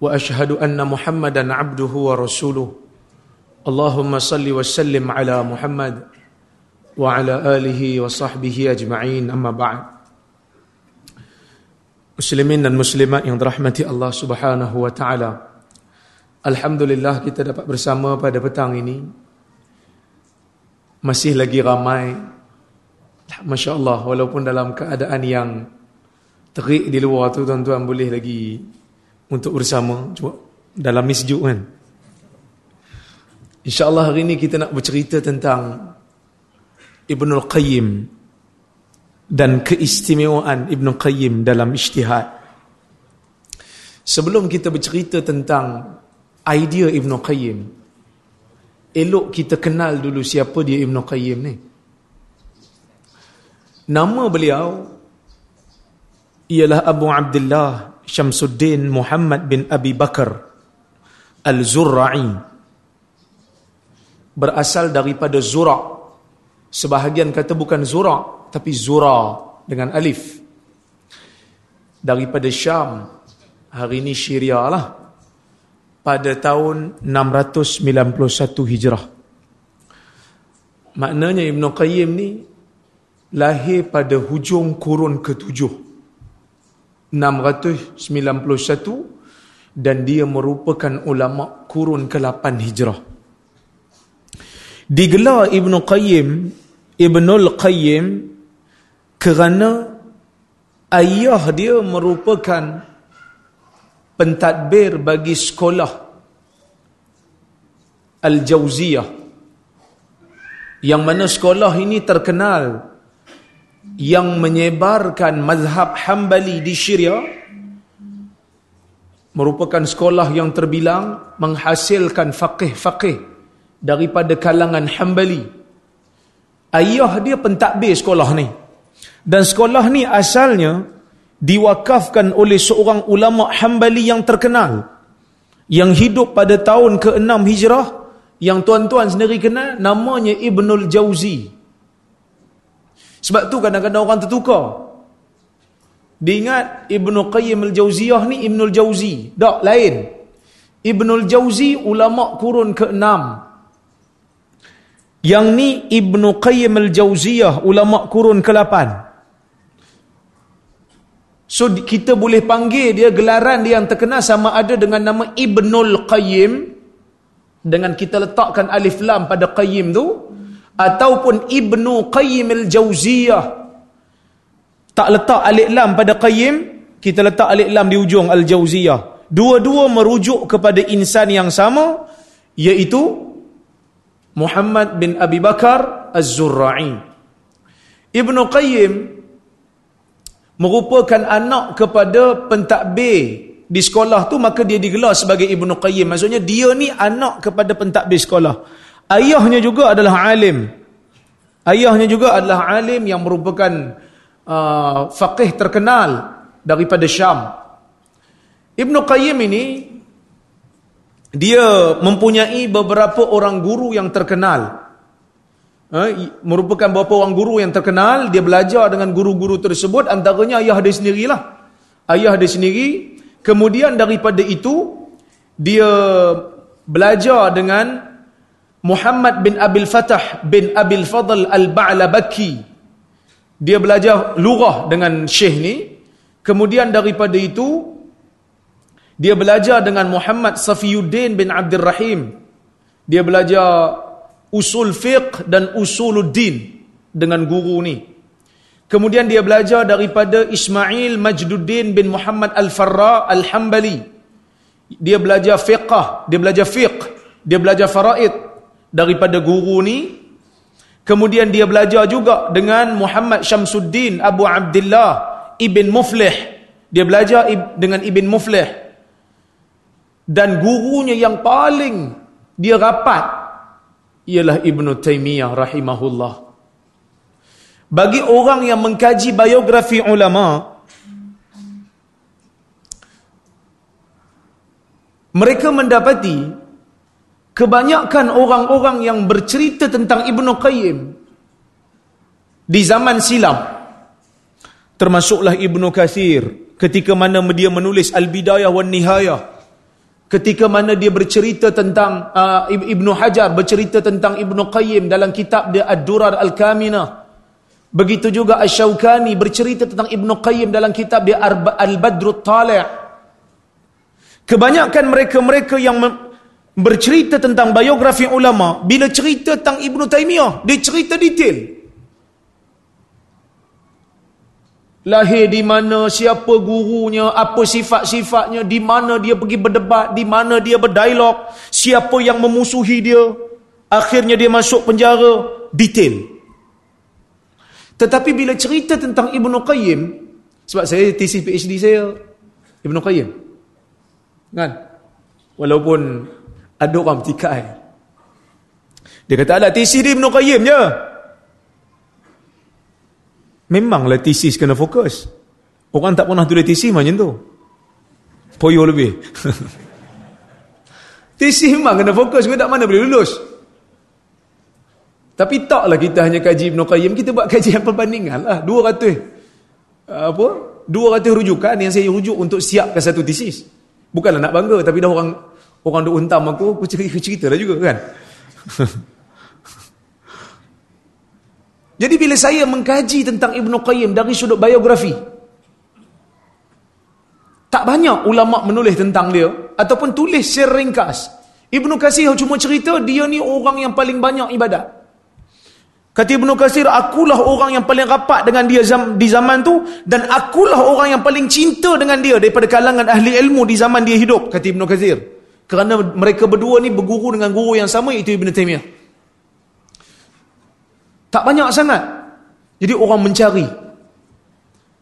واشهد ان محمدا عبده ورسوله اللهم صل وسلم على محمد وعلى اله وصحبه اجمعين اما بعد Muslimin dan muslimat yang dirahmati Allah Subhanahu wa taala. Alhamdulillah kita dapat bersama pada petang ini. Masih lagi ramai. Masya-Allah walaupun dalam keadaan yang terik di luar tu tuan-tuan boleh lagi untuk bersama. Cuba dalam misjuk kan? Insyaallah hari ini kita nak bercerita tentang Ibnu Qayyim dan keistimewaan Ibnu Qayyim dalam ijtihad. Sebelum kita bercerita tentang idea Ibnu Qayyim elok kita kenal dulu siapa dia Ibnu Qayyim ni. Nama beliau ialah Abu Abdullah Syamsuddin Muhammad bin Abi Bakar Al-Zurra'i. Berasal daripada Zura. Sebahagian kata bukan Zura tapi Zura dengan alif. Daripada Syam hari ini Syria lah. Pada tahun 691 Hijrah. Maknanya Ibn Qayyim ni lahir pada hujung kurun ketujuh 691 dan dia merupakan ulama kurun ke-8 Hijrah. Digelar Ibn Qayyim Ibnul Qayyim kerana ayah dia merupakan pentadbir bagi sekolah Al-Jauziyah yang mana sekolah ini terkenal yang menyebarkan mazhab Hambali di Syria merupakan sekolah yang terbilang menghasilkan faqih-faqih daripada kalangan Hambali. Ayah dia pentadbir sekolah ni. Dan sekolah ni asalnya diwakafkan oleh seorang ulama Hambali yang terkenal yang hidup pada tahun ke-6 Hijrah yang tuan-tuan sendiri kenal namanya Ibnul Jauzi. Sebab tu kadang-kadang orang tertukar. Diingat Ibnu Qayyim al-Jauziyah ni Ibnul Jauzi. Tak, lain. Ibnul Jauzi ulama kurun ke-6. Yang ni Ibnu Qayyim al-Jauziyah ulama kurun ke-8. So kita boleh panggil dia gelaran dia yang terkenal sama ada dengan nama Ibnul Qayyim dengan kita letakkan alif lam pada Qayyim tu ataupun Ibnu Qayyim al-Jauziyah. Tak letak alif lam pada Qayyim kita letak alif lam di ujung al-Jauziyah. Dua-dua merujuk kepada insan yang sama iaitu Muhammad bin Abi Bakar Az-Zurra'i. Ibnu Qayyim merupakan anak kepada pentadbir di sekolah tu maka dia digelar sebagai Ibnu Qayyim. Maksudnya dia ni anak kepada pentadbir sekolah Ayahnya juga adalah alim. Ayahnya juga adalah alim yang merupakan uh, faqih terkenal daripada Syam. Ibn Qayyim ini dia mempunyai beberapa orang guru yang terkenal. Uh, merupakan beberapa orang guru yang terkenal, dia belajar dengan guru-guru tersebut antaranya ayah dia sendirilah. Ayah dia sendiri. Kemudian daripada itu dia belajar dengan Muhammad bin Abil Fatah bin Abil Fadl Al-Ba'labaki. Dia belajar lurah dengan syekh ni. Kemudian daripada itu, dia belajar dengan Muhammad Safiyuddin bin Abdul Rahim. Dia belajar usul fiqh dan usuluddin dengan guru ni. Kemudian dia belajar daripada Ismail Majduddin bin Muhammad Al-Farra Al-Hambali. Dia belajar fiqh, dia belajar fiqh, dia belajar faraid, daripada guru ni kemudian dia belajar juga dengan Muhammad Syamsuddin Abu Abdullah Ibn Muflih dia belajar dengan Ibn Muflih dan gurunya yang paling dia rapat ialah Ibn Taymiyah rahimahullah. Bagi orang yang mengkaji biografi ulama, mereka mendapati kebanyakan orang-orang yang bercerita tentang Ibn Qayyim di zaman silam, termasuklah Ibn Kathir, ketika mana dia menulis Al-Bidayah wa Nihayah, ketika mana dia bercerita tentang uh, Ibnu Hajar bercerita tentang Ibnu Qayyim dalam kitab dia Ad-Durar Al-Kaminah. Begitu juga Asy-Syaukani bercerita tentang Ibnu Qayyim dalam kitab dia Al-Badrut Tali' kebanyakan mereka-mereka yang bercerita tentang biografi ulama bila cerita tentang Ibnu Taimiyah dia cerita detail Lahir di mana, siapa gurunya, apa sifat-sifatnya, di mana dia pergi berdebat, di mana dia berdialog, siapa yang memusuhi dia, akhirnya dia masuk penjara, detail. Tetapi bila cerita tentang Ibn Qayyim, sebab saya tesis PhD saya, Ibn Qayyim. Kan? Walaupun ada orang bertikai. Dia kata, ada tesis dia Ibn Qayyim je. Memanglah tesis kena fokus. Orang tak pernah tulis tesis macam tu. Poyo lebih. tesis memang kena fokus. Kau tak mana boleh lulus. Tapi taklah kita hanya kaji Ibn Qayyim. Kita buat kajian perbandingan lah. 200. Apa? 200 rujukan yang saya rujuk untuk siapkan satu tesis. Bukanlah nak bangga. Tapi dah orang orang duk untam aku. Aku cerita lah juga kan. Jadi bila saya mengkaji tentang Ibn Qayyim dari sudut biografi, tak banyak ulama menulis tentang dia ataupun tulis secara ringkas. Ibn Qasir cuma cerita dia ni orang yang paling banyak ibadat. Kata Ibn Qasir, akulah orang yang paling rapat dengan dia di zaman tu dan akulah orang yang paling cinta dengan dia daripada kalangan ahli ilmu di zaman dia hidup, kata Ibn Qasir. Kerana mereka berdua ni berguru dengan guru yang sama iaitu Ibn Taymiyah. Tak banyak sangat. Jadi orang mencari.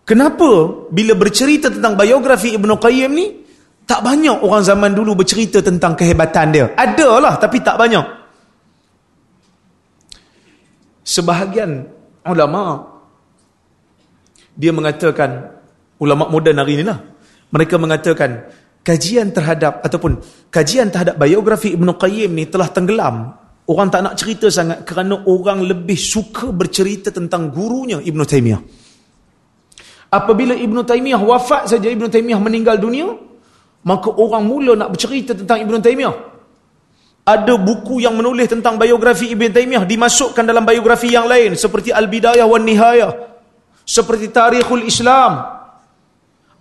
Kenapa bila bercerita tentang biografi Ibn Qayyim ni, tak banyak orang zaman dulu bercerita tentang kehebatan dia. Ada lah, tapi tak banyak. Sebahagian ulama dia mengatakan ulama moden hari inilah mereka mengatakan kajian terhadap ataupun kajian terhadap biografi Ibn Qayyim ni telah tenggelam Orang tak nak cerita sangat kerana orang lebih suka bercerita tentang gurunya Ibn Taymiyah. Apabila Ibn Taymiyah wafat saja, Ibn Taymiyah meninggal dunia, maka orang mula nak bercerita tentang Ibn Taymiyah. Ada buku yang menulis tentang biografi Ibn Taymiyah dimasukkan dalam biografi yang lain seperti Al-Bidayah wan Nihayah, seperti Tarikhul Islam.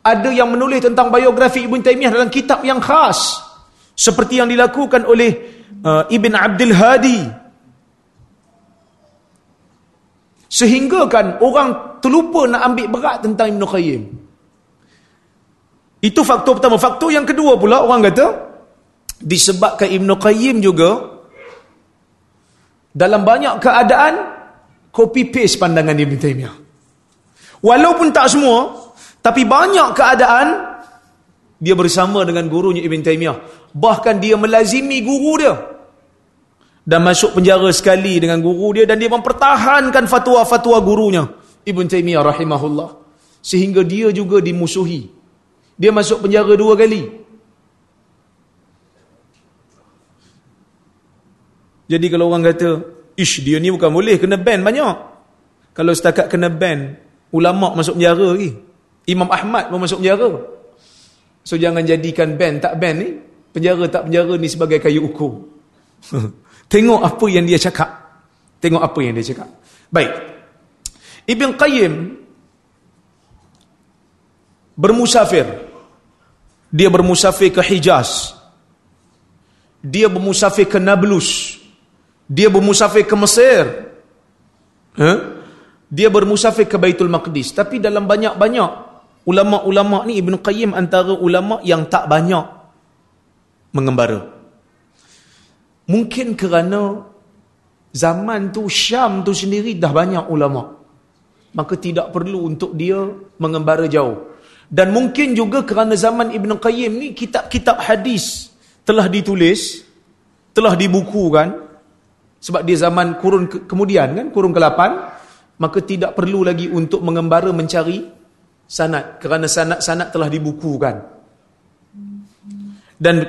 Ada yang menulis tentang biografi Ibn Taymiyah dalam kitab yang khas seperti yang dilakukan oleh uh, Ibn Abdul Hadi. Sehingga kan orang terlupa nak ambil berat tentang Ibn Qayyim. Itu faktor pertama. Faktor yang kedua pula orang kata, disebabkan Ibn Qayyim juga, dalam banyak keadaan, copy paste pandangan Ibn Taymiyah. Walaupun tak semua, tapi banyak keadaan, dia bersama dengan gurunya Ibn Taymiyah. Bahkan dia melazimi guru dia. Dan masuk penjara sekali dengan guru dia. Dan dia mempertahankan fatwa-fatwa gurunya. Ibn Taymiyyah rahimahullah. Sehingga dia juga dimusuhi. Dia masuk penjara dua kali. Jadi kalau orang kata, Ish, dia ni bukan boleh, kena ban banyak. Kalau setakat kena ban, ulama' masuk penjara lagi. Imam Ahmad pun masuk penjara. So jangan jadikan ban tak ban ni penjara tak penjara ni sebagai kayu ukur. Tengok apa yang dia cakap. Tengok apa yang dia cakap. Baik. Ibn Qayyim bermusafir. Dia bermusafir ke Hijaz. Dia bermusafir ke Nablus. Dia bermusafir ke Mesir. Huh? Dia bermusafir ke Baitul Maqdis. Tapi dalam banyak-banyak ulama-ulama ni Ibn Qayyim antara ulama yang tak banyak mengembara. Mungkin kerana zaman tu Syam tu sendiri dah banyak ulama. Maka tidak perlu untuk dia mengembara jauh. Dan mungkin juga kerana zaman Ibn Qayyim ni kitab-kitab hadis telah ditulis, telah dibukukan sebab dia zaman kurun ke kemudian kan, kurun ke-8, maka tidak perlu lagi untuk mengembara mencari sanad kerana sanad-sanad telah dibukukan. Dan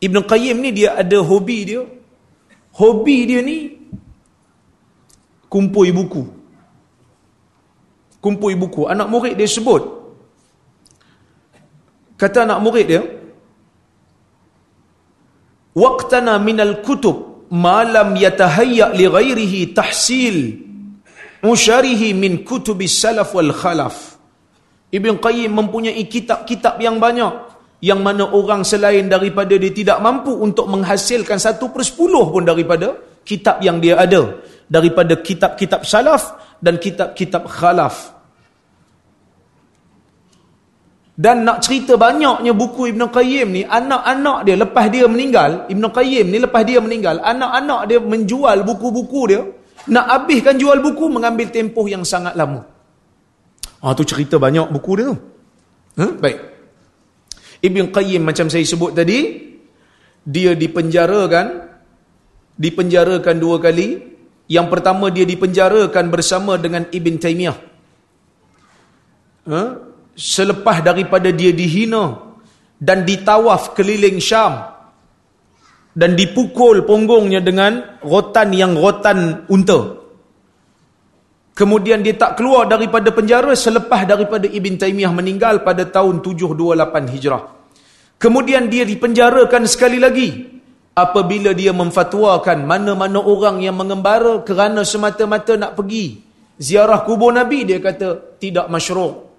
Ibn Qayyim ni dia ada hobi dia. Hobi dia ni kumpul buku. Kumpul buku. Anak murid dia sebut. Kata anak murid dia, Waqtana minal kutub ma lam yatahayya li ghairihi tahsil musyarihi min kutubis salaf wal khalaf. Ibn Qayyim mempunyai kitab-kitab yang banyak yang mana orang selain daripada dia tidak mampu untuk menghasilkan satu per sepuluh pun daripada kitab yang dia ada. Daripada kitab-kitab salaf dan kitab-kitab khalaf. Dan nak cerita banyaknya buku Ibn Qayyim ni, anak-anak dia lepas dia meninggal, Ibn Qayyim ni lepas dia meninggal, anak-anak dia menjual buku-buku dia, nak habiskan jual buku mengambil tempoh yang sangat lama. Ah tu cerita banyak buku dia tu. Ha? Baik. Ibn Qayyim macam saya sebut tadi, dia dipenjarakan, dipenjarakan dua kali. Yang pertama dia dipenjarakan bersama dengan Ibn Taymiyah. Ha? selepas daripada dia dihina dan ditawaf keliling Syam dan dipukul punggungnya dengan rotan yang rotan unta. Kemudian dia tak keluar daripada penjara selepas daripada Ibn Taymiyah meninggal pada tahun 728 Hijrah. Kemudian dia dipenjarakan sekali lagi apabila dia memfatwakan mana-mana orang yang mengembara kerana semata-mata nak pergi ziarah kubur Nabi dia kata tidak masyru'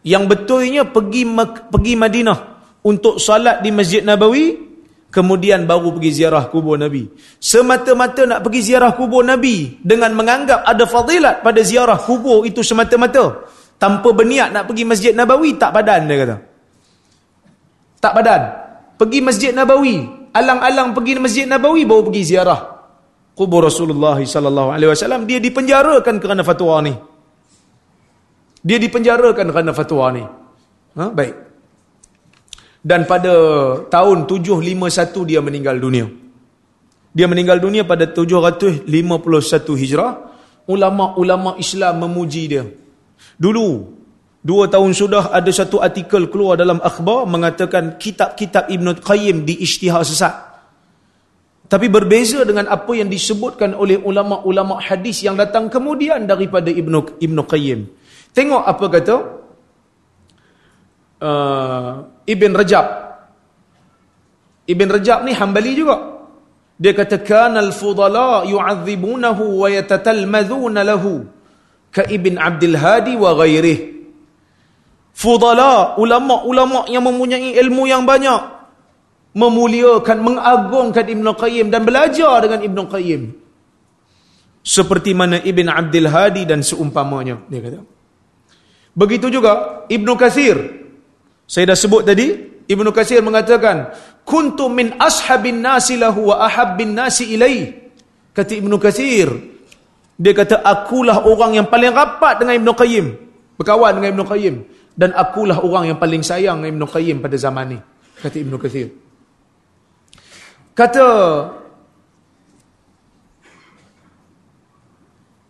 Yang betulnya pergi pergi Madinah untuk salat di Masjid Nabawi, kemudian baru pergi ziarah kubur Nabi. Semata-mata nak pergi ziarah kubur Nabi dengan menganggap ada fadilat pada ziarah kubur itu semata-mata. Tanpa berniat nak pergi Masjid Nabawi, tak padan dia kata. Tak padan. Pergi Masjid Nabawi, alang-alang pergi Masjid Nabawi baru pergi ziarah kubur Rasulullah wasallam dia dipenjarakan kerana fatwa ni. Dia dipenjarakan kerana fatwa ni. Ha? Baik. Dan pada tahun 751 dia meninggal dunia. Dia meninggal dunia pada 751 Hijrah. Ulama-ulama Islam memuji dia. Dulu, dua tahun sudah ada satu artikel keluar dalam akhbar mengatakan kitab-kitab Ibn Qayyim di sesat. Tapi berbeza dengan apa yang disebutkan oleh ulama-ulama hadis yang datang kemudian daripada Ibn, Ibn Qayyim. Tengok apa kata uh, Ibn Rajab. Ibn Rajab ni hambali juga. Dia kata kanal fudala yu'adzibunahu wa yatatalmadhuna lahu ka Ibn Abdul Hadi wa ghairih. Fudala, ulama-ulama yang mempunyai ilmu yang banyak memuliakan, mengagungkan Ibn Qayyim dan belajar dengan Ibn Qayyim. Seperti mana Ibn Abdul Hadi dan seumpamanya, dia kata. Begitu juga Ibnu Katsir. Saya dah sebut tadi, Ibnu Katsir mengatakan, "Kuntu min ashabin nasi lahu wa ahabbin nasi ilai." Kata Ibnu Katsir, dia kata akulah orang yang paling rapat dengan Ibnu Qayyim, berkawan dengan Ibnu Qayyim dan akulah orang yang paling sayang dengan Ibnu Qayyim pada zaman ni. Kata Ibnu Katsir. Kata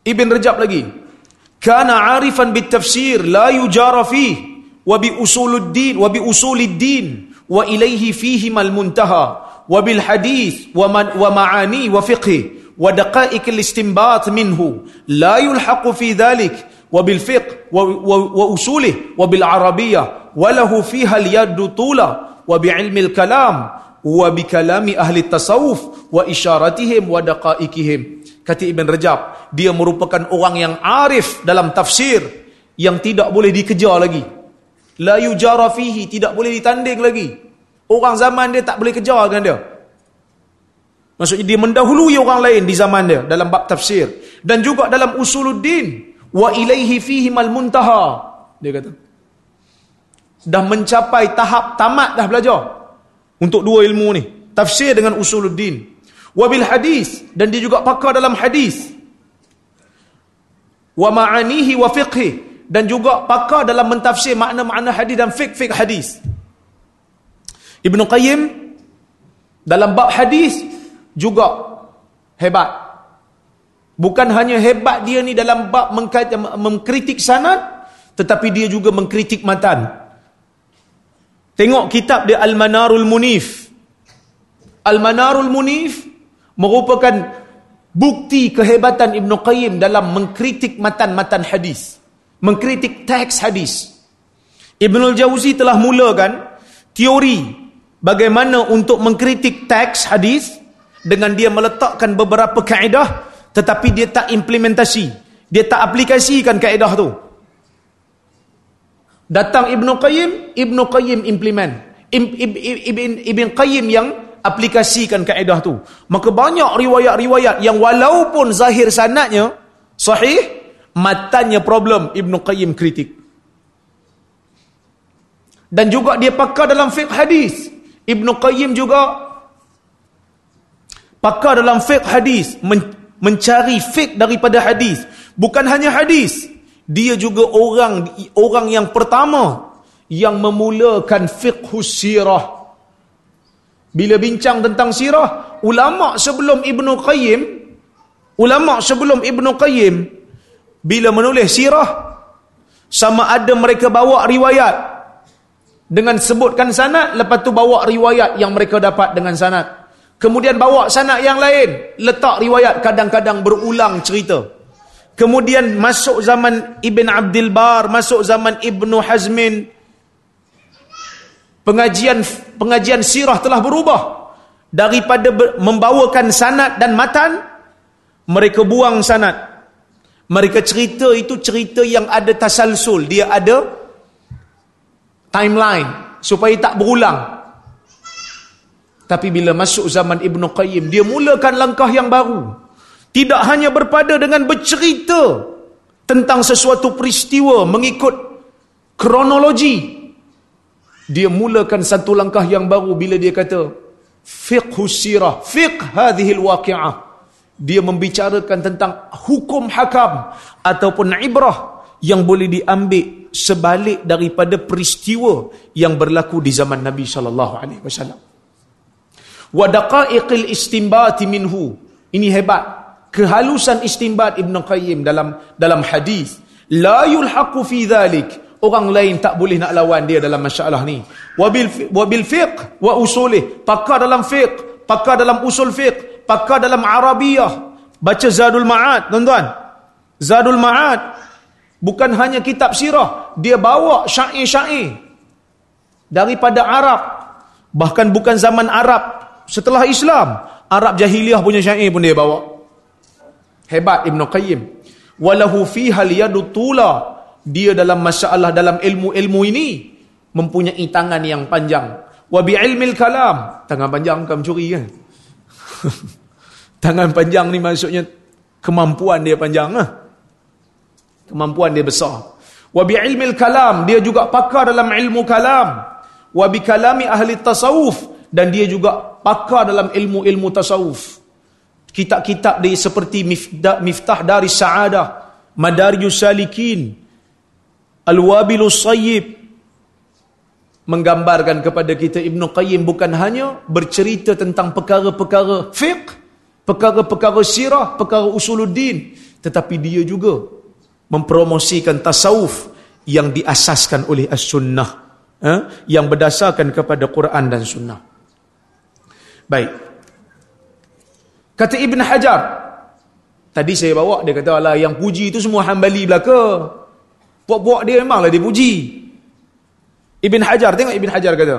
Ibn Rajab lagi, kana arifan bitafsir la yujara fih wa bi usuluddin wa bi usuliddin wa ilayhi fihi mal muntaha wa bil hadith wa man wa ma'ani wa fiqh wa daqa'iq al istinbat minhu. La yulhaq fi dhalik wa bil fiqh wa, wa, wa usulih wa bil arabiyyah wa lahu fiha al yad tula wa bi ilmi al kalam wa bi kalami ahli tasawuf wa isyaratihim wa daqa'iqihim. Kata Ibn Rajab dia merupakan orang yang arif dalam tafsir yang tidak boleh dikejar lagi la yujara fihi tidak boleh ditanding lagi. Orang zaman dia tak boleh kejar dengan dia. Maksudnya dia mendahului orang lain di zaman dia dalam bab tafsir. Dan juga dalam usuluddin wa ilaihi fihi mal muntaha. Dia kata dah mencapai tahap tamat dah belajar untuk dua ilmu ni. Tafsir dengan usuluddin. Wabil hadis dan dia juga pakar dalam hadis. Wa ma'anihi wa fiqhi dan juga pakar dalam mentafsir makna-makna hadis dan fiqh-fiqh hadis Ibnu Qayyim Dalam bab hadis juga hebat. Bukan hanya hebat dia ni dalam bab mengkritik sanad, tetapi dia juga mengkritik matan. Tengok kitab dia Al-Manarul Munif. Al-Manarul Munif merupakan bukti kehebatan Ibn Qayyim dalam mengkritik matan-matan hadis. Mengkritik teks hadis. Ibn Al-Jawzi telah mulakan teori bagaimana untuk mengkritik teks hadis dengan dia meletakkan beberapa kaedah tetapi dia tak implementasi. Dia tak aplikasikan kaedah tu. Datang Ibn Qayyim, Ibn Qayyim implement. Ibn, Ibn Qayyim yang aplikasikan kaedah tu. Maka banyak riwayat-riwayat yang walaupun zahir sanatnya sahih, matanya problem Ibn Qayyim kritik. Dan juga dia pakar dalam fiqh hadis. Ibn Qayyim juga pakar dalam fiqh hadis mencari fake daripada hadis bukan hanya hadis dia juga orang orang yang pertama yang memulakan fiqh sirah bila bincang tentang sirah ulama sebelum Ibnu Qayyim ulama sebelum Ibnu Qayyim bila menulis sirah sama ada mereka bawa riwayat dengan sebutkan sanad lepas tu bawa riwayat yang mereka dapat dengan sanad Kemudian bawa sanad yang lain. Letak riwayat kadang-kadang berulang cerita. Kemudian masuk zaman Ibn Abdul Bar. Masuk zaman Ibn Hazmin. Pengajian pengajian sirah telah berubah. Daripada membawakan sanad dan matan. Mereka buang sanad. Mereka cerita itu cerita yang ada tasalsul. Dia ada timeline. Supaya tak berulang. Tapi bila masuk zaman Ibn Qayyim, dia mulakan langkah yang baru. Tidak hanya berpada dengan bercerita tentang sesuatu peristiwa mengikut kronologi. Dia mulakan satu langkah yang baru bila dia kata, fiqh sirah, fiqh hadihil waqi'ah. Dia membicarakan tentang hukum hakam ataupun ibrah yang boleh diambil sebalik daripada peristiwa yang berlaku di zaman Nabi sallallahu alaihi wasallam. Wa daqa'iqil istinbat minhu. Ini hebat. Kehalusan istinbat Ibn Qayyim dalam dalam hadis. La yulhaqu fi dhalik. Orang lain tak boleh nak lawan dia dalam masalah ni. Wabil wabil fiqh wa usulih. Pakar dalam fiqh pakar dalam usul fiqh pakar dalam arabiyah. Baca zadul ma'ad tuan-tuan. Zadul ma'ad bukan hanya kitab sirah dia bawa syair-syair daripada Arab. Bahkan bukan zaman Arab setelah Islam Arab jahiliah punya syair pun dia bawa. Hebat Ibn Qayyim. Walahu fiha liyadu tula. Dia dalam masalah dalam ilmu-ilmu ini mempunyai tangan yang panjang. Wa bi ilmil kalam. Tangan panjang kamu curi kan tangan panjang ni maksudnya kemampuan dia panjang lah. kemampuan dia besar wa bi ilmil kalam dia juga pakar dalam ilmu kalam wa bi kalami ahli tasawuf dan dia juga pakar dalam ilmu-ilmu tasawuf. Kitab-kitab dia seperti Miftah, Miftah dari Sa'adah, Madarijus Salikin, Al-Wabilus Sayyib, menggambarkan kepada kita Ibn Qayyim bukan hanya bercerita tentang perkara-perkara fiqh, perkara-perkara sirah, perkara usuluddin, tetapi dia juga mempromosikan tasawuf yang diasaskan oleh as-sunnah, eh? yang berdasarkan kepada Quran dan sunnah. Baik. Kata Ibn Hajar. Tadi saya bawa, dia kata, Allah yang puji itu semua hambali belaka. Puak-puak dia memanglah dia puji. Ibn Hajar, tengok Ibn Hajar kata.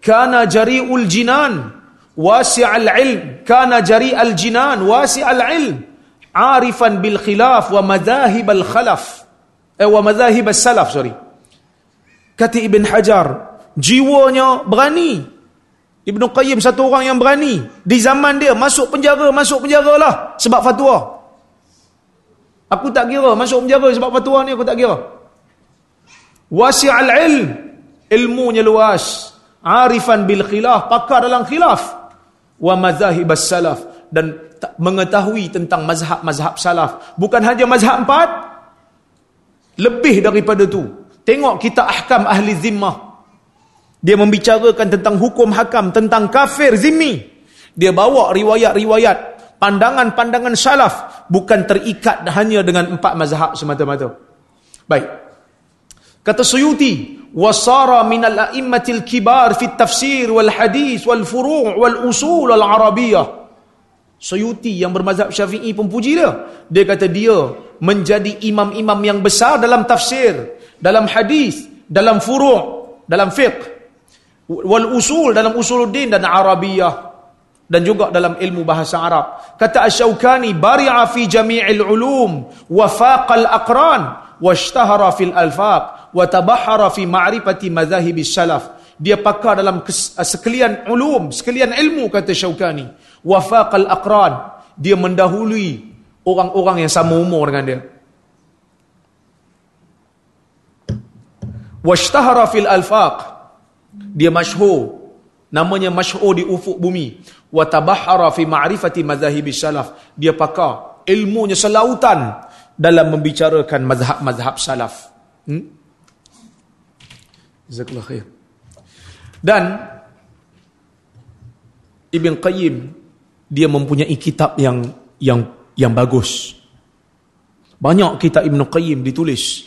Kana jari'ul jinan wasi'al ilm. Kana jari'al jinan wasi'al ilm. Arifan bil khilaf wa madahib al khalaf. Eh, wa madahib al salaf, sorry. Kata Ibn Hajar, jiwanya berani. Ibn Qayyim satu orang yang berani. Di zaman dia, masuk penjara, masuk penjara lah. Sebab fatwa. Aku tak kira, masuk penjara sebab fatwa ni aku tak kira. Wasi'al ilm. Ilmunya luas. Arifan bil khilaf. Pakar dalam khilaf. Wa mazahib salaf. Dan mengetahui tentang mazhab-mazhab salaf. Bukan hanya mazhab empat. Lebih daripada tu. Tengok kita ahkam ahli zimmah. Dia membicarakan tentang hukum hakam, tentang kafir zimmi. Dia bawa riwayat-riwayat, pandangan-pandangan salaf bukan terikat hanya dengan empat mazhab semata-mata. Baik. Kata Suyuti, wasara min al-a'immatil kibar fi tafsir wal hadis wal furu' wal usul al arabiyah. Suyuti yang bermazhab Syafi'i pun puji dia. Dia kata dia menjadi imam-imam yang besar dalam tafsir, dalam hadis, dalam furu', dalam fiqh, wal usul dalam usuluddin dan arabiyah dan juga dalam ilmu bahasa Arab. Kata Asy-Syaukani, bari'a fi jami'il ulum wa faqal aqran washtahara fil alfaq wa tabahhara fi ma'rifati madhahib salaf. Dia pakar dalam sekalian ulum, sekalian ilmu kata Syaukani. Wafaqal aqran. Dia mendahului orang-orang yang sama umur dengan dia. Washtahara fil alfaq. Dia masyhur. Namanya masyhur di ufuk bumi. Wa tabahhara fi ma'rifati madhahib salaf. Dia pakar ilmunya selautan dalam membicarakan mazhab-mazhab salaf hmm? jazakallahu khair dan Ibn Qayyim dia mempunyai kitab yang yang yang bagus. Banyak kitab Ibn Qayyim ditulis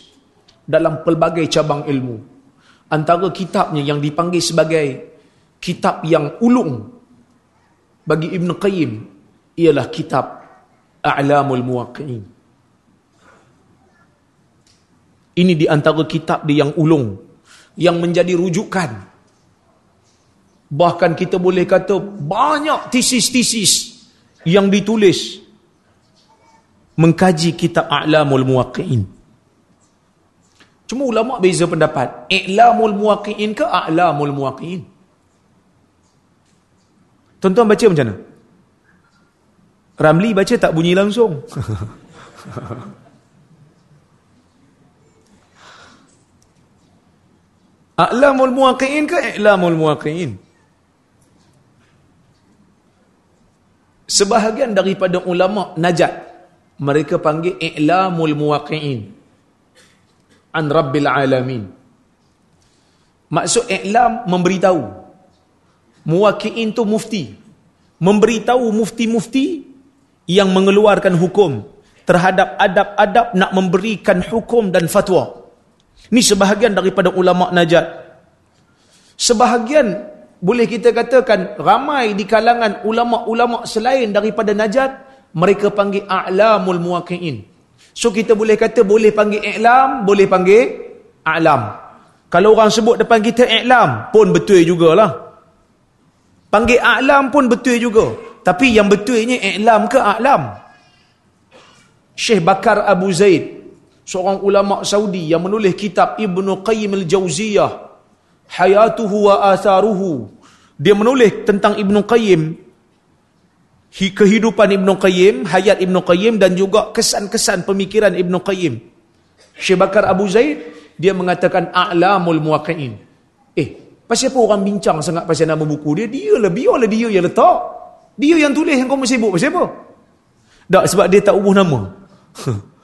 dalam pelbagai cabang ilmu. Antara kitabnya yang dipanggil sebagai kitab yang ulung bagi Ibn Qayyim ialah kitab A'lamul Muwaqqi'in. Ini di antara kitab dia yang ulung yang menjadi rujukan Bahkan kita boleh kata banyak tesis-tesis yang ditulis mengkaji kitab A'lamul Muwaqqi'in. Cuma ulama beza pendapat. I'lamul Muwaqqi'in ke A'lamul Muwaqqi'in? Tuan-tuan baca macam mana? Ramli baca tak bunyi langsung. A'lamul Muwaqqi'in ke I'lamul Muwaqqi'in? Sebahagian daripada ulama najat mereka panggil i'lamul muwaqqi'in an rabbil alamin. Maksud i'lam memberitahu. Muwaqqi'in tu mufti. Memberitahu mufti-mufti yang mengeluarkan hukum terhadap adab-adab nak memberikan hukum dan fatwa. Ini sebahagian daripada ulama najat. Sebahagian boleh kita katakan ramai di kalangan ulama-ulama selain daripada najat mereka panggil a'lamul muwaqqi'in. So kita boleh kata boleh panggil i'lam boleh panggil a'lam. Kalau orang sebut depan kita i'lam pun betul jugalah. Panggil a'lam pun betul juga. Tapi yang betulnya i'lam ke a'lam? Syekh Bakar Abu Zaid seorang ulama Saudi yang menulis kitab Ibnu Qayyim al-Jauziyah hayatuhu wa atharuhu. Dia menulis tentang Ibnu Qayyim kehidupan Ibnu Qayyim hayat Ibnu Qayyim dan juga kesan-kesan pemikiran Ibnu Qayyim. Syekh Bakar Abu Zaid dia mengatakan a'lamul muwaqqi'in. Eh pasal apa orang bincang sangat pasal nama buku dia? Dia lah biarlah dia yang letak. Dia yang tulis yang kau sibuk pasal apa? Tak sebab dia tak ubah nama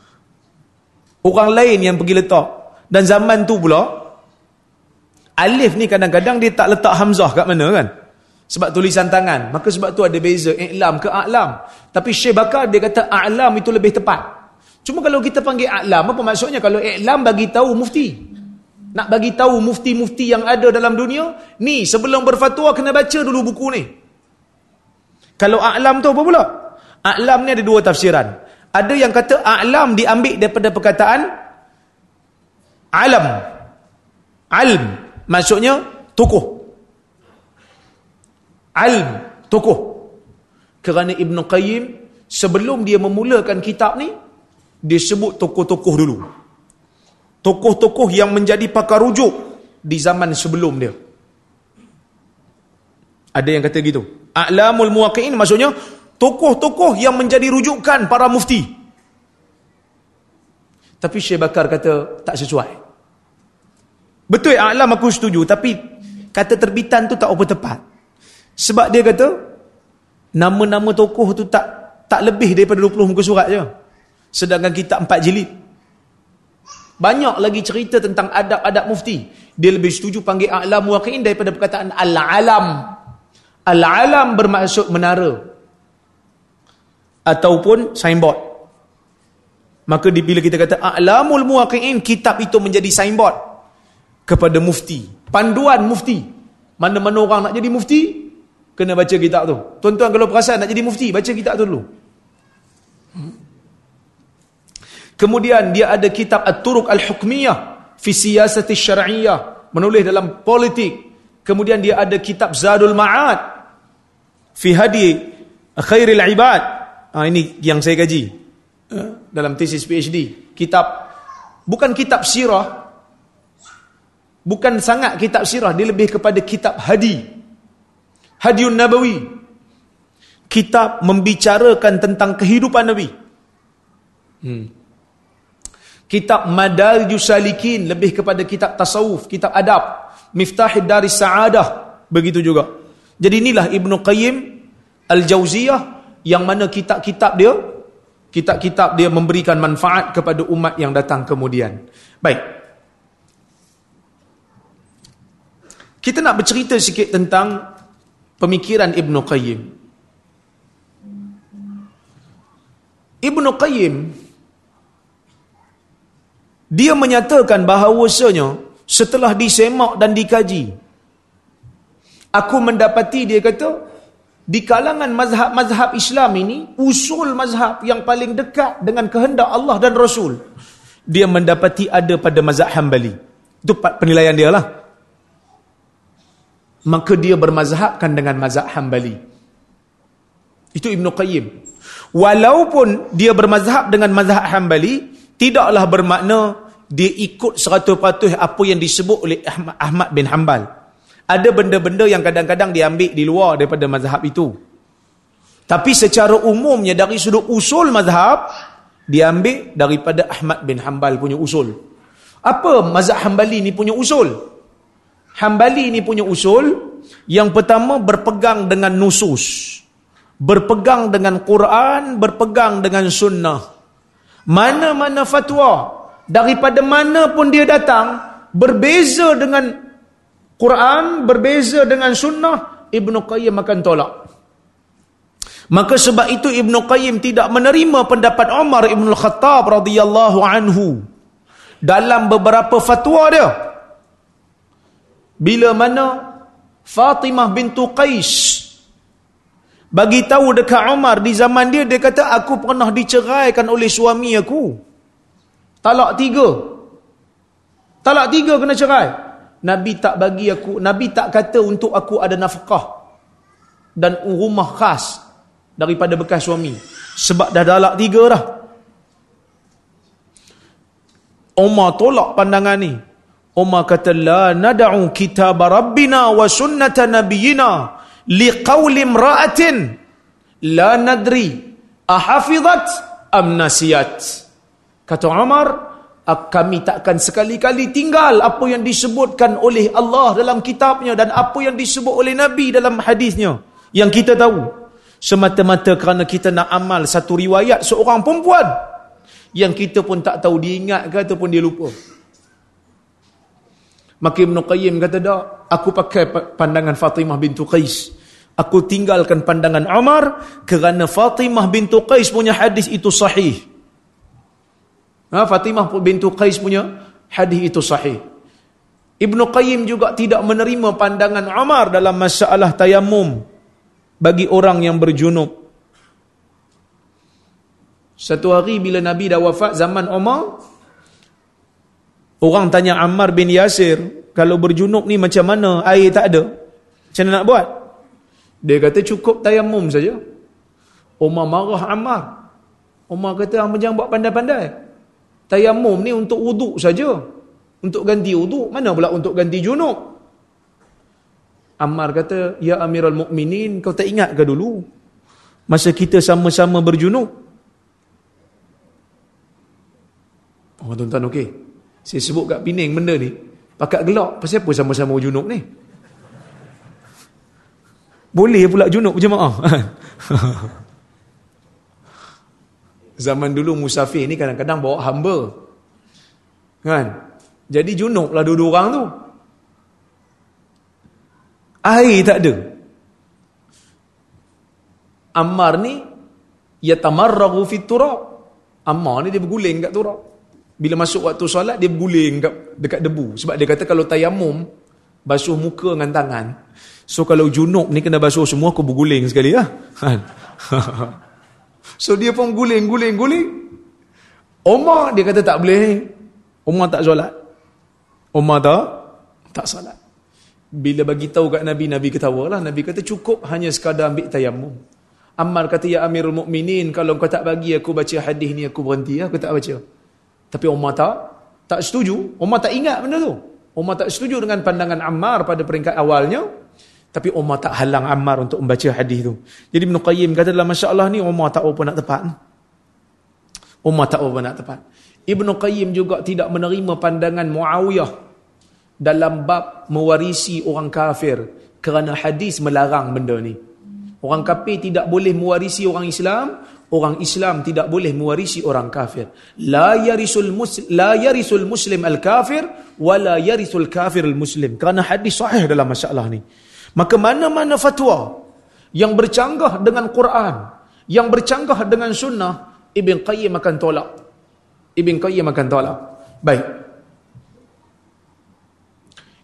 orang lain yang pergi letak dan zaman tu pula Alif ni kadang-kadang dia tak letak hamzah kat mana kan? Sebab tulisan tangan. Maka sebab tu ada beza i'lam ke a'lam. Tapi Syekh Bakar dia kata a'lam itu lebih tepat. Cuma kalau kita panggil a'lam apa maksudnya kalau i'lam bagi tahu mufti. Nak bagi tahu mufti-mufti yang ada dalam dunia, ni sebelum berfatwa kena baca dulu buku ni. Kalau a'lam tu apa pula? A'lam ni ada dua tafsiran. Ada yang kata a'lam diambil daripada perkataan alam. Alm maksudnya tokoh. Alm tokoh. Kerana Ibn Qayyim sebelum dia memulakan kitab ni dia sebut tokoh-tokoh dulu. Tokoh-tokoh yang menjadi pakar rujuk di zaman sebelum dia. Ada yang kata gitu. A'lamul muwaqqi'in maksudnya tokoh-tokoh yang menjadi rujukan para mufti tapi Syekh Bakar kata tak sesuai Betul alam aku setuju tapi kata terbitan tu tak apa tepat. Sebab dia kata nama-nama tokoh tu tak tak lebih daripada 20 muka surat je. Sedangkan kitab 4 jilid. Banyak lagi cerita tentang adab-adab mufti. Dia lebih setuju panggil a'lam waqi'in daripada perkataan al-alam. Al-alam bermaksud menara. Ataupun signboard. Maka bila kita kata a'lamul muwaqi'in kitab itu menjadi signboard kepada mufti. Panduan mufti. Mana-mana orang nak jadi mufti kena baca kitab tu. Tuan-tuan kalau perasan nak jadi mufti baca kitab tu dulu. Kemudian dia ada kitab At-Turuq Al-Hukmiyah fi Siyasati Syar'iyyah menulis dalam politik. Kemudian dia ada kitab Zadul Ma'ad fi Hadi Khairil Ibad. Ha, ini yang saya kaji eh, dalam tesis PhD. Kitab bukan kitab sirah. Bukan sangat kitab sirah, dia lebih kepada kitab hadi. Hadiun Nabawi. Kitab membicarakan tentang kehidupan Nabi. Hmm. Kitab Madarijus Salikin lebih kepada kitab tasawuf, kitab adab. Miftahid Dari Sa'adah begitu juga. Jadi inilah Ibnu Qayyim Al-Jauziyah yang mana kitab-kitab dia kitab-kitab dia memberikan manfaat kepada umat yang datang kemudian. Baik. Kita nak bercerita sikit tentang pemikiran Ibnu Qayyim. Ibnu Qayyim dia menyatakan bahawasanya setelah disemak dan dikaji aku mendapati dia kata di kalangan mazhab-mazhab Islam ini usul mazhab yang paling dekat dengan kehendak Allah dan Rasul dia mendapati ada pada mazhab Hambali. Itu penilaian dia lah. Maka dia bermazhabkan dengan mazhab Hambali. Itu Ibn Qayyim. Walaupun dia bermazhab dengan mazhab Hambali tidaklah bermakna dia ikut seratus patuh apa yang disebut oleh Ahmad bin Hanbal. Ada benda-benda yang kadang-kadang diambil di luar daripada mazhab itu. Tapi secara umumnya dari sudut usul mazhab, diambil daripada Ahmad bin Hanbal punya usul. Apa mazhab Hanbali ni punya usul? Hanbali ni punya usul, yang pertama berpegang dengan nusus. Berpegang dengan Quran, berpegang dengan sunnah. Mana-mana fatwa daripada mana pun dia datang berbeza dengan Quran berbeza dengan sunnah Ibn Qayyim akan tolak maka sebab itu Ibn Qayyim tidak menerima pendapat Umar Ibn Khattab radhiyallahu anhu dalam beberapa fatwa dia bila mana Fatimah bintu Qais bagi tahu dekat Umar di zaman dia dia kata aku pernah diceraikan oleh suami aku Talak tiga. Talak tiga kena cerai. Nabi tak bagi aku, Nabi tak kata untuk aku ada nafkah dan rumah khas daripada bekas suami. Sebab dah talak tiga dah. Umar tolak pandangan ni. Umar kata, La nada'u kitab Rabbina wa sunnata nabiyina liqawli mra'atin la nadri ahafizat am nasiyat. Kata Umar, kami takkan sekali-kali tinggal apa yang disebutkan oleh Allah dalam kitabnya dan apa yang disebut oleh Nabi dalam hadisnya. Yang kita tahu. Semata-mata kerana kita nak amal satu riwayat seorang perempuan. Yang kita pun tak tahu dia ingat ke ataupun dia lupa. Maka Ibn Qayyim kata tak, aku pakai pandangan Fatimah bintu Qais. Aku tinggalkan pandangan Umar kerana Fatimah bintu Qais punya hadis itu sahih. Ha, Fatimah bintu Qais punya hadis itu sahih. Ibn Qayyim juga tidak menerima pandangan Umar dalam masalah tayamum bagi orang yang berjunub. Satu hari bila Nabi dah wafat zaman Umar, orang tanya Ammar bin Yasir, kalau berjunub ni macam mana? Air tak ada. Macam mana nak buat? Dia kata cukup tayamum saja. Umar marah Ammar. Umar kata, "Hang jangan buat pandai-pandai." Tayamum ni untuk wuduk saja. Untuk ganti wuduk. Mana pula untuk ganti junub? Ammar kata, Ya Amirul Mukminin, kau tak ingat ke dulu? Masa kita sama-sama berjunub. Oh tuan-tuan okey. Saya sebut kat Pening benda ni. Pakat gelak. Pasal apa sama-sama junub ni? Boleh pula junub jemaah. Zaman dulu musafir ni kadang-kadang bawa hamba. Kan? Jadi junub lah dua-dua orang tu. Air tak ada. Ammar ni yatamarragu fit turab. Ammar ni dia berguling kat turab. Bila masuk waktu solat dia berguling kat, dekat debu sebab dia kata kalau tayamum basuh muka dengan tangan. So kalau junub ni kena basuh semua aku berguling sekali lah. Kan? so dia pun guling guling guling. Umar dia kata tak boleh. Umar tak solat. Umar tak tak solat. Bila bagi tahu kat Nabi, Nabi ketawa lah. Nabi kata cukup hanya sekadar ambil tayamum. Ammar kata, Ya Amirul Mukminin, kalau kau tak bagi aku baca hadis ni, aku berhenti. Aku tak baca. Tapi Umar tak, tak setuju. Umar tak ingat benda tu. Umar tak setuju dengan pandangan Ammar pada peringkat awalnya. Tapi Umar tak halang Ammar untuk membaca hadis tu. Jadi Ibn Qayyim kata dalam Masya Allah ni, Umar tak apa nak tepat. Umar tak apa nak tepat. Ibn Qayyim juga tidak menerima pandangan Muawiyah dalam bab mewarisi orang kafir kerana hadis melarang benda ni. Orang kafir tidak boleh mewarisi orang Islam, orang Islam tidak boleh mewarisi orang kafir. La yarisul muslim la yarisul muslim al-kafir wala yarisul kafir al-muslim. Kerana hadis sahih dalam masalah ni. Maka mana-mana fatwa yang bercanggah dengan Quran, yang bercanggah dengan sunnah, Ibn Qayyim akan tolak. Ibn Qayyim akan tolak. Baik.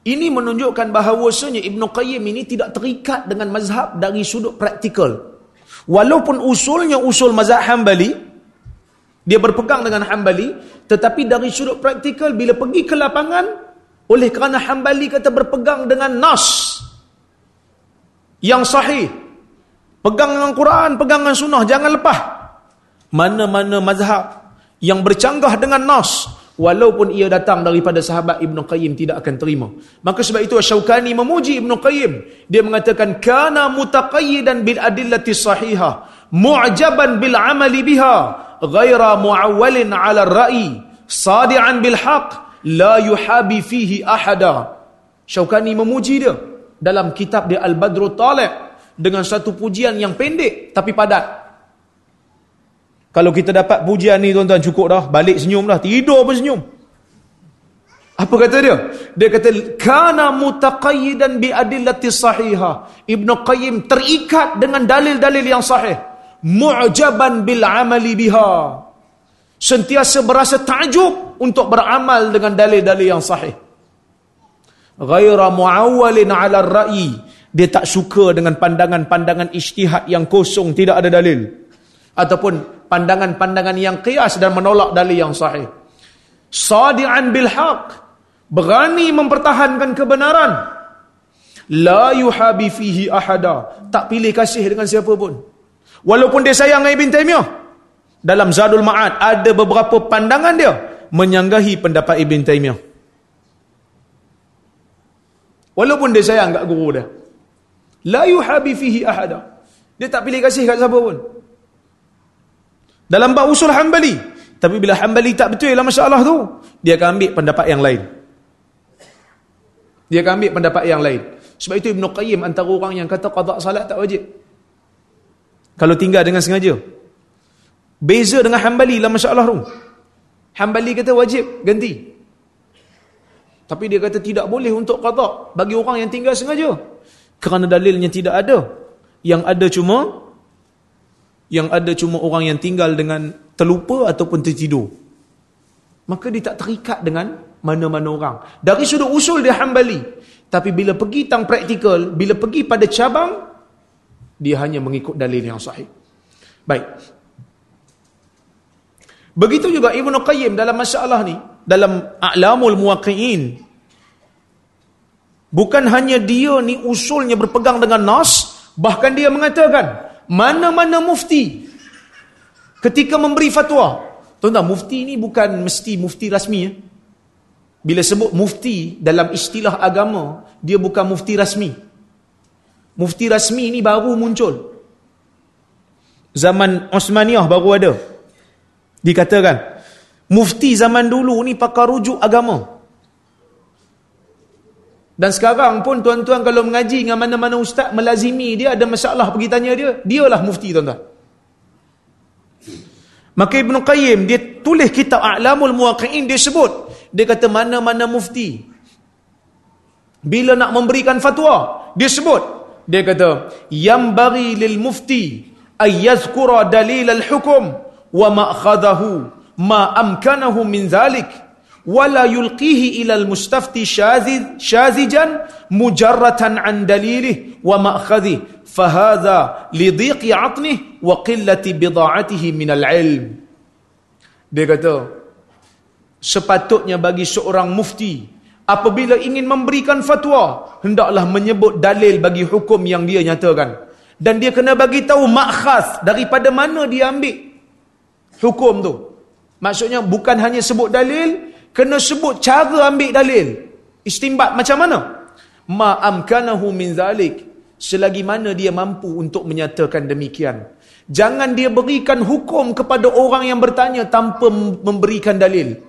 Ini menunjukkan bahawasanya Ibn Qayyim ini tidak terikat dengan mazhab dari sudut praktikal. Walaupun usulnya usul mazhab Hanbali, dia berpegang dengan Hanbali, tetapi dari sudut praktikal bila pergi ke lapangan, oleh kerana Hanbali kata berpegang dengan Nas yang sahih. Pegang dengan Quran, pegang dengan sunnah, jangan lepas. Mana-mana mazhab yang bercanggah dengan Nas, walaupun ia datang daripada sahabat Ibn Qayyim tidak akan terima. Maka sebab itu Syaukani memuji Ibn Qayyim. Dia mengatakan, Kana mutaqayyidan bil adillati sahihah, mu'jaban bil amali biha, ghaira mu'awwalin ala ra'i, sadi'an bil haq, la yuhabi fihi ahada. Syaukani memuji dia dalam kitab dia Al-Badru Talib dengan satu pujian yang pendek tapi padat. Kalau kita dapat pujian ni tuan-tuan cukup dah. Balik senyum dah. Tidur pun senyum. Apa kata dia? Dia kata, Kana mutaqayyidan bi adillati sahihah. Ibn Qayyim terikat dengan dalil-dalil yang sahih. Mu'jaban bil amali biha. Sentiasa berasa takjub untuk beramal dengan dalil-dalil yang sahih. Ghaira mu'awwalin ala ra'i. Dia tak suka dengan pandangan-pandangan ijtihad yang kosong, tidak ada dalil. Ataupun pandangan-pandangan yang qiyas dan menolak dalil yang sahih. Sadi'an bil haq. Berani mempertahankan kebenaran. La yuhabi fihi ahada. Tak pilih kasih dengan siapa pun. Walaupun dia sayang Ibn Taymiyah. Dalam Zadul Ma'ad ada beberapa pandangan dia menyanggahi pendapat Ibn Taymiyah. Walaupun dia sayang kat guru dia. La yuhabi fihi ahada. Dia tak pilih kasih kat siapa pun. Dalam bab usul Hambali. Tapi bila Hambali tak betul lah masalah tu, dia akan ambil pendapat yang lain. Dia akan ambil pendapat yang lain. Sebab itu Ibn Qayyim antara orang yang kata qada salat tak wajib. Kalau tinggal dengan sengaja. Beza dengan Hambali lah masalah tu. Hambali kata wajib ganti. Tapi dia kata tidak boleh untuk qada bagi orang yang tinggal sengaja. Kerana dalilnya tidak ada. Yang ada cuma yang ada cuma orang yang tinggal dengan terlupa ataupun tertidur. Maka dia tak terikat dengan mana-mana orang. Dari sudut usul dia hambali. Tapi bila pergi tang praktikal, bila pergi pada cabang, dia hanya mengikut dalil yang sahih. Baik. Begitu juga Ibn Qayyim dalam masalah ni, dalam A'lamul Muwaqi'in, bukan hanya dia ni usulnya berpegang dengan Nas, bahkan dia mengatakan, mana-mana mufti ketika memberi fatwa. Tuan-tuan, mufti ni bukan mesti mufti rasmi. Ya? Bila sebut mufti dalam istilah agama, dia bukan mufti rasmi. Mufti rasmi ni baru muncul. Zaman Osmaniyah baru ada. Dikatakan, mufti zaman dulu ni pakar rujuk agama. Dan sekarang pun tuan-tuan kalau mengaji dengan mana-mana ustaz melazimi dia ada masalah pergi tanya dia, dialah mufti tuan-tuan. Maka Ibn Qayyim dia tulis kitab A'lamul Muwaqqi'in dia sebut, dia kata mana-mana mufti bila nak memberikan fatwa, dia sebut, dia kata yang bagi lil mufti ay yazkura dalil al-hukm wa ma'khadahu ma amkanahu min dhalik wala yulqihi ila al-mustafti shazid shazijan mujarratan an dalilih wa ma'khadhi. Fahadha li dhiqi 'atnih wa qillati bida'atihi min al-'ilm dia kata sepatutnya bagi seorang mufti apabila ingin memberikan fatwa hendaklah menyebut dalil bagi hukum yang dia nyatakan. Dan dia kena bagi tahu makhaz daripada mana dia ambil hukum tu maksudnya bukan hanya sebut dalil kena sebut cara ambil dalil. Istimbat macam mana? Ma amkanahu min zalik. Selagi mana dia mampu untuk menyatakan demikian. Jangan dia berikan hukum kepada orang yang bertanya tanpa memberikan dalil.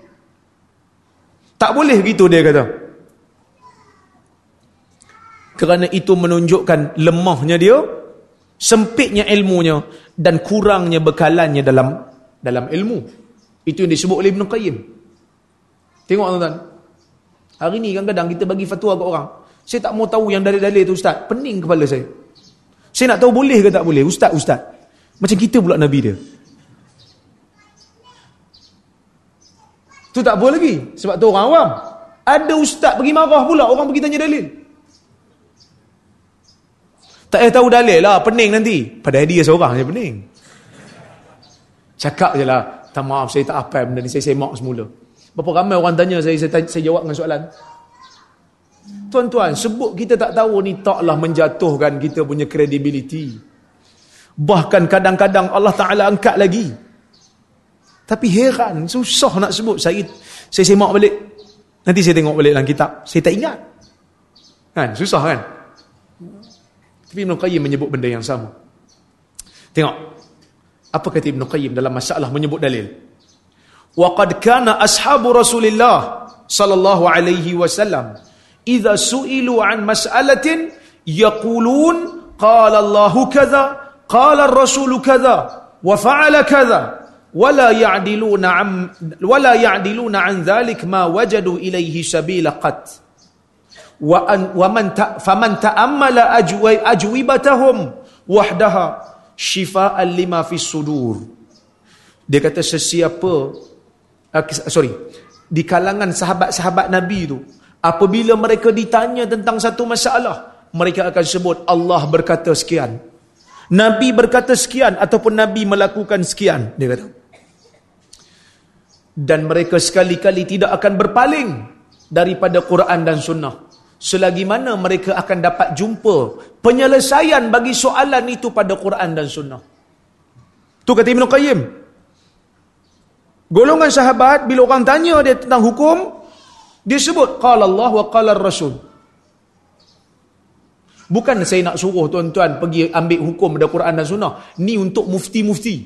Tak boleh begitu dia kata. Kerana itu menunjukkan lemahnya dia sempitnya ilmunya dan kurangnya bekalannya dalam dalam ilmu. Itu yang disebut oleh Ibn Qayyim. Tengok tuan-tuan. Hari ni kadang-kadang kita bagi fatwa ke orang. Saya tak mau tahu yang dalil-dalil tu ustaz. Pening kepala saya. Saya nak tahu boleh ke tak boleh. Ustaz, ustaz. Macam kita pula Nabi dia. Tu tak apa lagi. Sebab tu orang awam. Ada ustaz pergi marah pula. Orang pergi tanya dalil. Tak payah tahu dalil lah, pening nanti. Padahal dia seorang je pening. Cakap je lah, tak maaf saya tak apa benda ni, saya semak semula. Berapa ramai orang tanya saya, saya, saya jawab dengan soalan. Tuan-tuan, sebut kita tak tahu ni taklah menjatuhkan kita punya kredibiliti. Bahkan kadang-kadang Allah Ta'ala angkat lagi. Tapi heran, susah nak sebut. Saya saya semak balik. Nanti saya tengok balik dalam kitab. Saya tak ingat. Kan, susah kan? Tapi Ibn Qayyim menyebut benda yang sama. Tengok. Apa kata Ibn Qayyim dalam masalah menyebut dalil? Wa qad kana ashabu Rasulillah sallallahu alaihi wasallam idza su'ilu an mas'alatin yaqulun qala Allah kadza qala ar-rasul kadza wa fa'ala kadza ولا يعدلون عن ولا يعدلون عن ذلك ما وجدوا اليه سبيل قط wa an wa man ta faman shifaan lima fi sudur. Dia kata sesiapa uh, sorry di kalangan sahabat-sahabat nabi itu apabila mereka ditanya tentang satu masalah mereka akan sebut Allah berkata sekian. Nabi berkata sekian ataupun nabi melakukan sekian dia kata. Dan mereka sekali-kali tidak akan berpaling daripada Quran dan sunnah selagi mana mereka akan dapat jumpa penyelesaian bagi soalan itu pada Quran dan Sunnah. Tu kata Ibn Qayyim. Golongan sahabat, bila orang tanya dia tentang hukum, dia sebut, Qala Allah wa qala Rasul. Bukan saya nak suruh tuan-tuan pergi ambil hukum pada Quran dan Sunnah. Ni untuk mufti-mufti.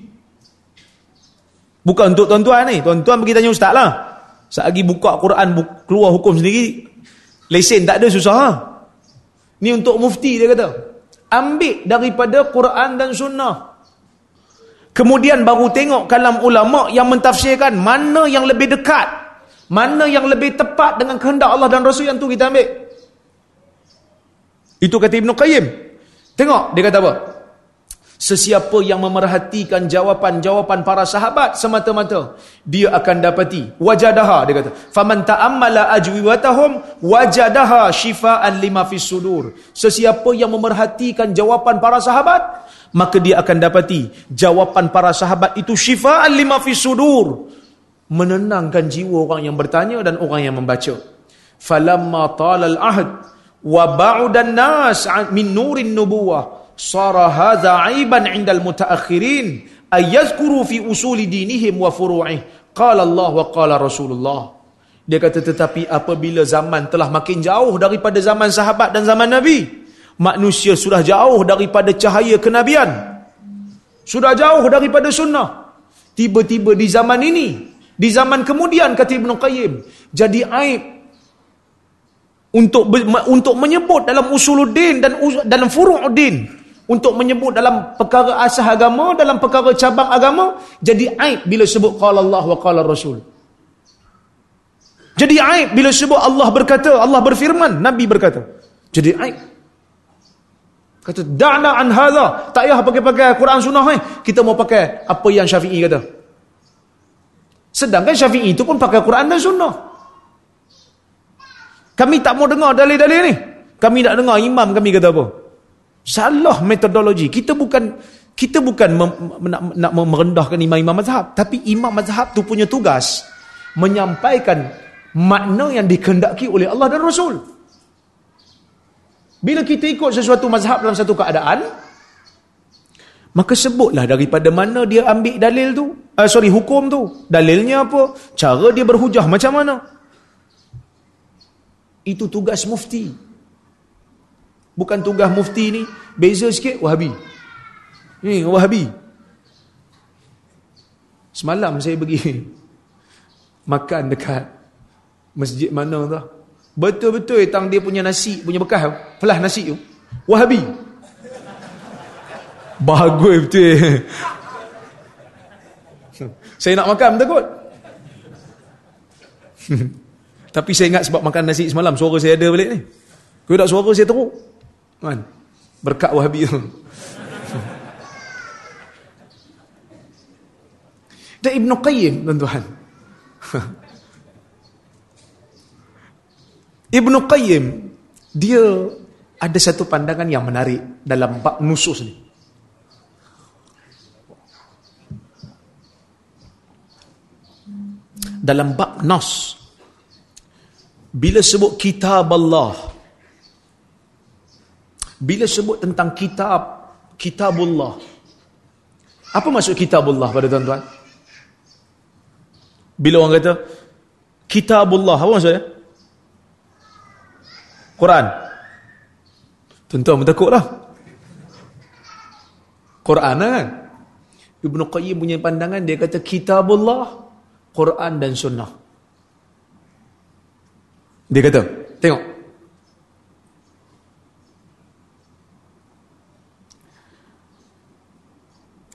Bukan untuk tuan-tuan ni. Tuan-tuan pergi tanya ustaz lah. Lagi buka Quran, keluar hukum sendiri, Lesen tak ada susah. Ha? Ni untuk mufti dia kata. Ambil daripada Quran dan Sunnah. Kemudian baru tengok kalam ulama yang mentafsirkan mana yang lebih dekat. Mana yang lebih tepat dengan kehendak Allah dan Rasul yang tu kita ambil. Itu kata Ibn Qayyim. Tengok dia kata apa? Sesiapa yang memerhatikan jawapan-jawapan para sahabat semata-mata dia akan dapati wajadaha dia kata. Faman ta'ammala ajwiwatahum wajadaha shifaan lima fis sudur. Sesiapa yang memerhatikan jawapan para sahabat maka dia akan dapati jawapan para sahabat itu shifaan lima fis sudur. Menenangkan jiwa orang yang bertanya dan orang yang membaca. Falamma talal ahd wa ba'udan nas min nurin nubuwah sara hadha aiban 'inda al-mutaakhirin ay fi usuli dinihim wa furu'ih. Qala Allah wa qala Rasulullah. Dia kata tetapi apabila zaman telah makin jauh daripada zaman sahabat dan zaman nabi manusia sudah jauh daripada cahaya kenabian. Sudah jauh daripada sunnah. Tiba-tiba di zaman ini di zaman kemudian kata Ibn Qayyim jadi aib untuk untuk menyebut dalam usuluddin dan dalam furu'uddin untuk menyebut dalam perkara asas agama, dalam perkara cabang agama, jadi aib bila sebut qala Allah wa qala Rasul. Jadi aib bila sebut Allah berkata, Allah berfirman, Nabi berkata. Jadi aib. Kata, da'na an hadha. Tak payah pakai-pakai Quran sunnah eh. Kita mau pakai apa yang Syafi'i kata. Sedangkan Syafi'i itu pun pakai Quran dan sunnah. Kami tak mau dengar dalil-dalil ni. Kami nak dengar imam kami kata apa. Salah metodologi. Kita bukan kita bukan mem, nak, nak merendahkan imam-imam mazhab. Tapi imam mazhab tu punya tugas menyampaikan makna yang dikendaki oleh Allah dan Rasul. Bila kita ikut sesuatu mazhab dalam satu keadaan, maka sebutlah daripada mana dia ambil dalil tu. Uh, sorry, hukum tu. Dalilnya apa? Cara dia berhujah macam mana? Itu tugas mufti. Bukan tugas mufti ni. Beza sikit, wahabi. Ni, wahabi. Semalam saya pergi makan dekat masjid mana tu. Betul-betul tang dia punya nasi, punya bekas, pelah nasi tu. Wahabi. Bagus betul. saya nak makan takut. Tapi saya ingat sebab makan nasi semalam, suara saya ada balik ni. Kau tak suara saya teruk. Kan? Berkat Wahabi tu. Dan Ibn Qayyim, tuan-tuan. Ibn Qayyim dia ada satu pandangan yang menarik dalam bab nusus ni. Dalam bab nas bila sebut kitab Allah bila sebut tentang kitab kitabullah apa maksud kitabullah pada tuan-tuan? Bila orang kata kitabullah apa maksudnya? Quran. Tuan-tuan pun takut lah. Quran lah kan? Ibn Qayyim punya pandangan, dia kata kitabullah, Quran dan sunnah. Dia kata, tengok.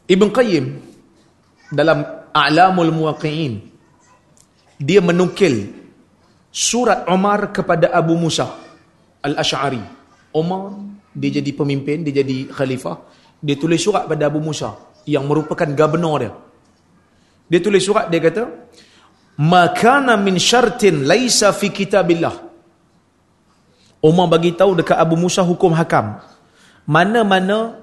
Ibn Qayyim, dalam A'lamul Muwaqi'in, dia menukil surat Umar kepada Abu Musa. Al-Ash'ari. Umar, dia jadi pemimpin, dia jadi khalifah. Dia tulis surat pada Abu Musa yang merupakan gubernur dia. Dia tulis surat, dia kata, Makana min syartin laisa fi kitabillah. Umar bagi tahu dekat Abu Musa hukum hakam. Mana-mana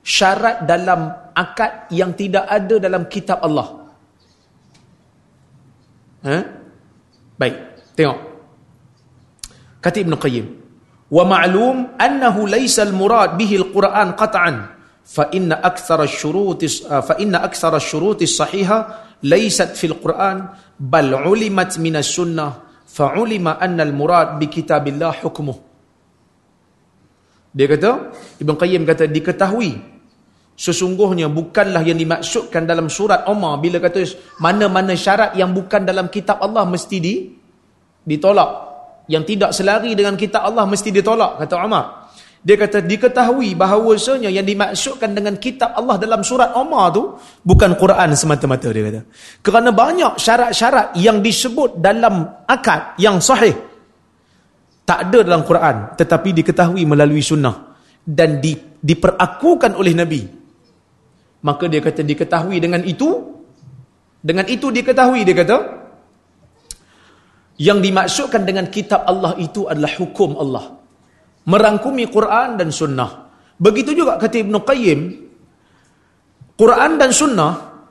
syarat dalam akad yang tidak ada dalam kitab Allah. Ha? Baik, tengok. Kata Ibn Qayyim. Wa ma'lum annahu laysa al-murad bihi al-Quran qat'an fa inna akthara asy-syurut fa inna akthara asy-syurut as-sahiha laysat fil Quran bal ulimat min as-sunnah fa ulima anna al-murad bi kitabillah hukmuh. Dia kata, Ibn Qayyim kata diketahui sesungguhnya bukanlah yang dimaksudkan dalam surat Umar bila kata mana-mana syarat yang bukan dalam kitab Allah mesti di ditolak. Yang tidak selari dengan kitab Allah mesti ditolak kata Umar dia kata diketahui bahawasanya yang dimaksudkan dengan kitab Allah dalam surat Umar tu bukan Quran semata-mata dia kata. Kerana banyak syarat-syarat yang disebut dalam akad yang sahih tak ada dalam Quran tetapi diketahui melalui sunnah dan di, diperakukan oleh Nabi maka dia kata diketahui dengan itu dengan itu diketahui dia kata yang dimaksudkan dengan kitab Allah itu adalah hukum Allah. Merangkumi Quran dan sunnah. Begitu juga kata Ibn Qayyim, Quran dan sunnah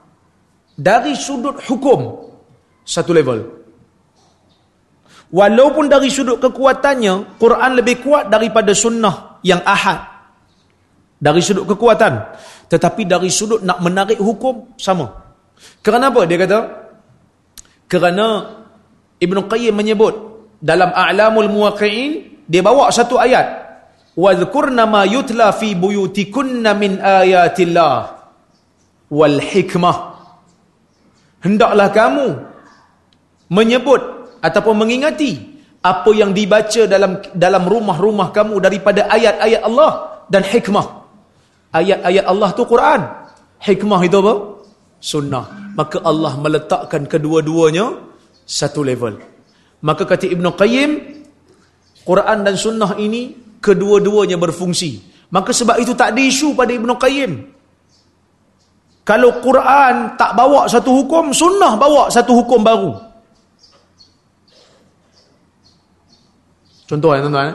dari sudut hukum satu level. Walaupun dari sudut kekuatannya, Quran lebih kuat daripada sunnah yang ahad. Dari sudut kekuatan. Tetapi dari sudut nak menarik hukum, sama. Kerana apa? Dia kata, kerana Ibn Qayyim menyebut dalam A'lamul Muwaqi'in dia bawa satu ayat wadhkurna ma yutla fi buyutikunna min ayatillah wal hikmah hendaklah kamu menyebut ataupun mengingati apa yang dibaca dalam dalam rumah-rumah kamu daripada ayat-ayat Allah dan hikmah ayat-ayat Allah tu Quran hikmah itu apa sunnah maka Allah meletakkan kedua-duanya satu level. Maka kata Ibn Qayyim, Quran dan Sunnah ini kedua-duanya berfungsi. Maka sebab itu tak ada isu pada Ibn Qayyim. Kalau Quran tak bawa satu hukum, sunnah bawa satu hukum baru. Contoh ya tuan-tuan.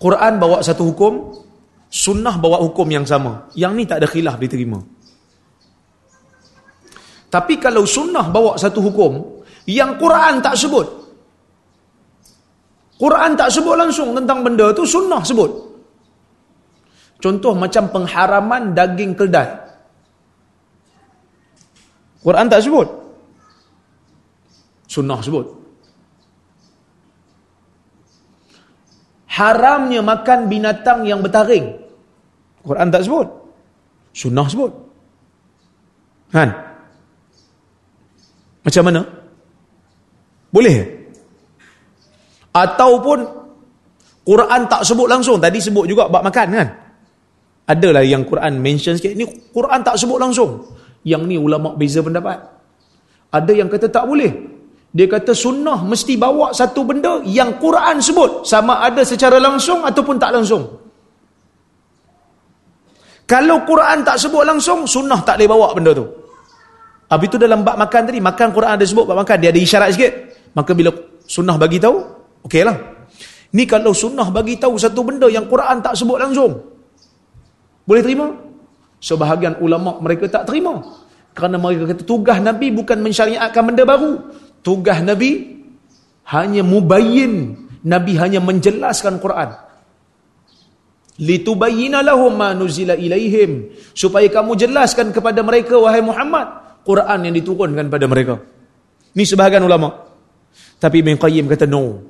Quran bawa satu hukum, sunnah bawa hukum yang sama. Yang ni tak ada khilaf diterima. Tapi kalau sunnah bawa satu hukum, yang Quran tak sebut. Quran tak sebut langsung tentang benda tu, sunnah sebut. Contoh macam pengharaman daging keldai. Quran tak sebut. Sunnah sebut. Haramnya makan binatang yang bertaring. Quran tak sebut. Sunnah sebut. Kan? Macam mana? Boleh? Ataupun Quran tak sebut langsung. Tadi sebut juga bab makan kan? Adalah yang Quran mention sikit. Ini Quran tak sebut langsung. Yang ni ulama beza pendapat. Ada yang kata tak boleh. Dia kata sunnah mesti bawa satu benda yang Quran sebut. Sama ada secara langsung ataupun tak langsung. Kalau Quran tak sebut langsung, sunnah tak boleh bawa benda tu. Habis tu dalam bab makan tadi, makan Quran ada sebut bab makan, dia ada isyarat sikit. Maka bila sunnah bagi tahu, okey lah. Ni kalau sunnah bagi tahu satu benda yang Quran tak sebut langsung. Boleh terima? Sebahagian ulama mereka tak terima. Kerana mereka kata tugas Nabi bukan mensyariatkan benda baru tugas Nabi hanya mubayyin. Nabi hanya menjelaskan Quran. Litubayyina lahum ma nuzila ilaihim. Supaya kamu jelaskan kepada mereka wahai Muhammad Quran yang diturunkan pada mereka. Ni sebahagian ulama. Tapi Ibn Qayyim kata no.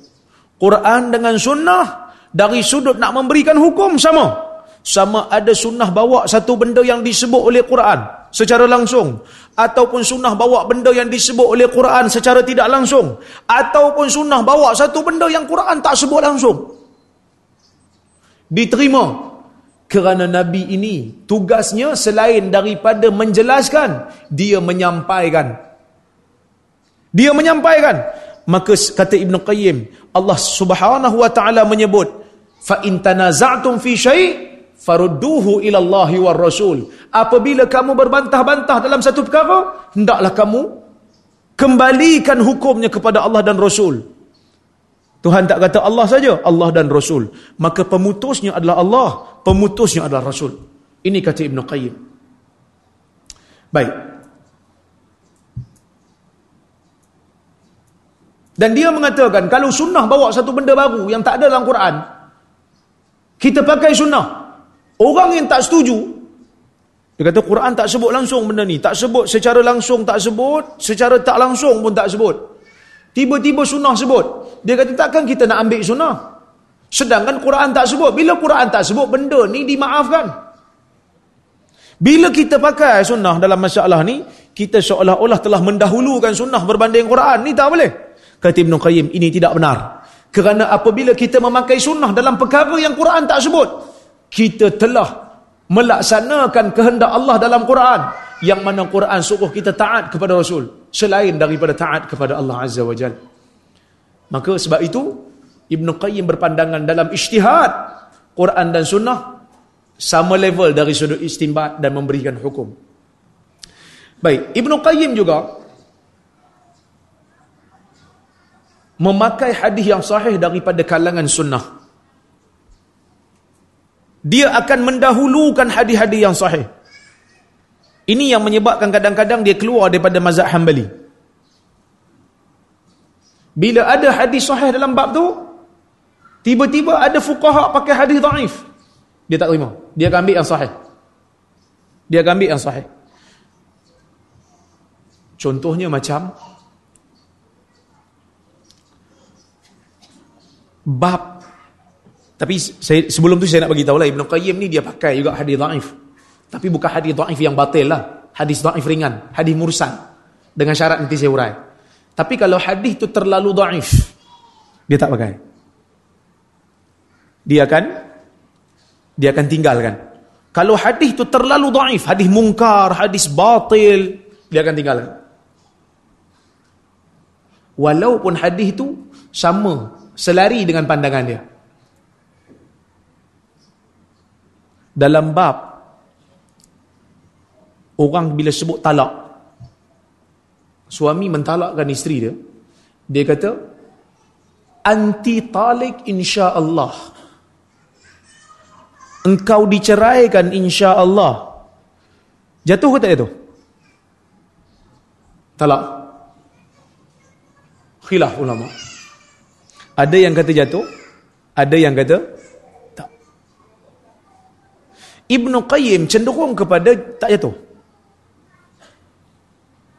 Quran dengan sunnah dari sudut nak memberikan hukum sama. Sama ada sunnah bawa satu benda yang disebut oleh Quran secara langsung ataupun sunnah bawa benda yang disebut oleh Quran secara tidak langsung ataupun sunnah bawa satu benda yang Quran tak sebut langsung. Diterima kerana Nabi ini tugasnya selain daripada menjelaskan dia menyampaikan. Dia menyampaikan. Maka kata Ibn Qayyim Allah subhanahu wa ta'ala menyebut fa in tanaza'tum fi syai' farudduhu ila Allahi war Rasul. Apabila kamu berbantah-bantah dalam satu perkara, hendaklah kamu kembalikan hukumnya kepada Allah dan Rasul. Tuhan tak kata Allah saja, Allah dan Rasul. Maka pemutusnya adalah Allah, pemutusnya adalah Rasul. Ini kata Ibn Qayyim. Baik. Dan dia mengatakan, kalau sunnah bawa satu benda baru yang tak ada dalam Quran, kita pakai sunnah. Orang yang tak setuju, dia kata Quran tak sebut langsung benda ni. Tak sebut secara langsung tak sebut, secara tak langsung pun tak sebut. Tiba-tiba sunnah sebut. Dia kata takkan kita nak ambil sunnah. Sedangkan Quran tak sebut. Bila Quran tak sebut, benda ni dimaafkan. Bila kita pakai sunnah dalam masalah ni, kita seolah-olah telah mendahulukan sunnah berbanding Quran. Ni tak boleh. Kata Ibn Qayyim, ini tidak benar. Kerana apabila kita memakai sunnah dalam perkara yang Quran tak sebut, kita telah melaksanakan kehendak Allah dalam Quran. Yang mana Quran suruh kita taat kepada Rasul. Selain daripada taat kepada Allah Azza wa Jal. Maka sebab itu Ibn Qayyim berpandangan dalam ijtihad Quran dan Sunnah sama level dari sudut istimbat dan memberikan hukum. Baik Ibn Qayyim juga memakai hadis yang sahih daripada kalangan sunnah dia akan mendahulukan hadis-hadis yang sahih. Ini yang menyebabkan kadang-kadang dia keluar daripada mazhab Hambali. Bila ada hadis sahih dalam bab tu, tiba-tiba ada fuqaha pakai hadis dhaif. Dia tak terima. Dia akan ambil yang sahih. Dia akan ambil yang sahih. Contohnya macam bab tapi saya, sebelum tu saya nak bagi lah Ibn Qayyim ni dia pakai juga hadis dhaif. Tapi bukan hadis dhaif yang batil lah. Hadis dhaif ringan, hadis mursal. Dengan syarat nanti saya urai. Tapi kalau hadis tu terlalu dhaif, dia tak pakai. Dia akan dia akan tinggalkan. Kalau hadis tu terlalu dhaif, hadis mungkar, hadis batil, dia akan tinggalkan. Walaupun hadis tu sama selari dengan pandangan dia. Dalam bab orang bila sebut talak suami mentalakkan isteri dia dia kata anti talik insya-Allah. Engkau diceraikan insya-Allah. Jatuh ke tak jatuh? Talak. Khilaf ulama. Ada yang kata jatuh ada yang kata Ibnu Qayyim cenderung kepada tak jatuh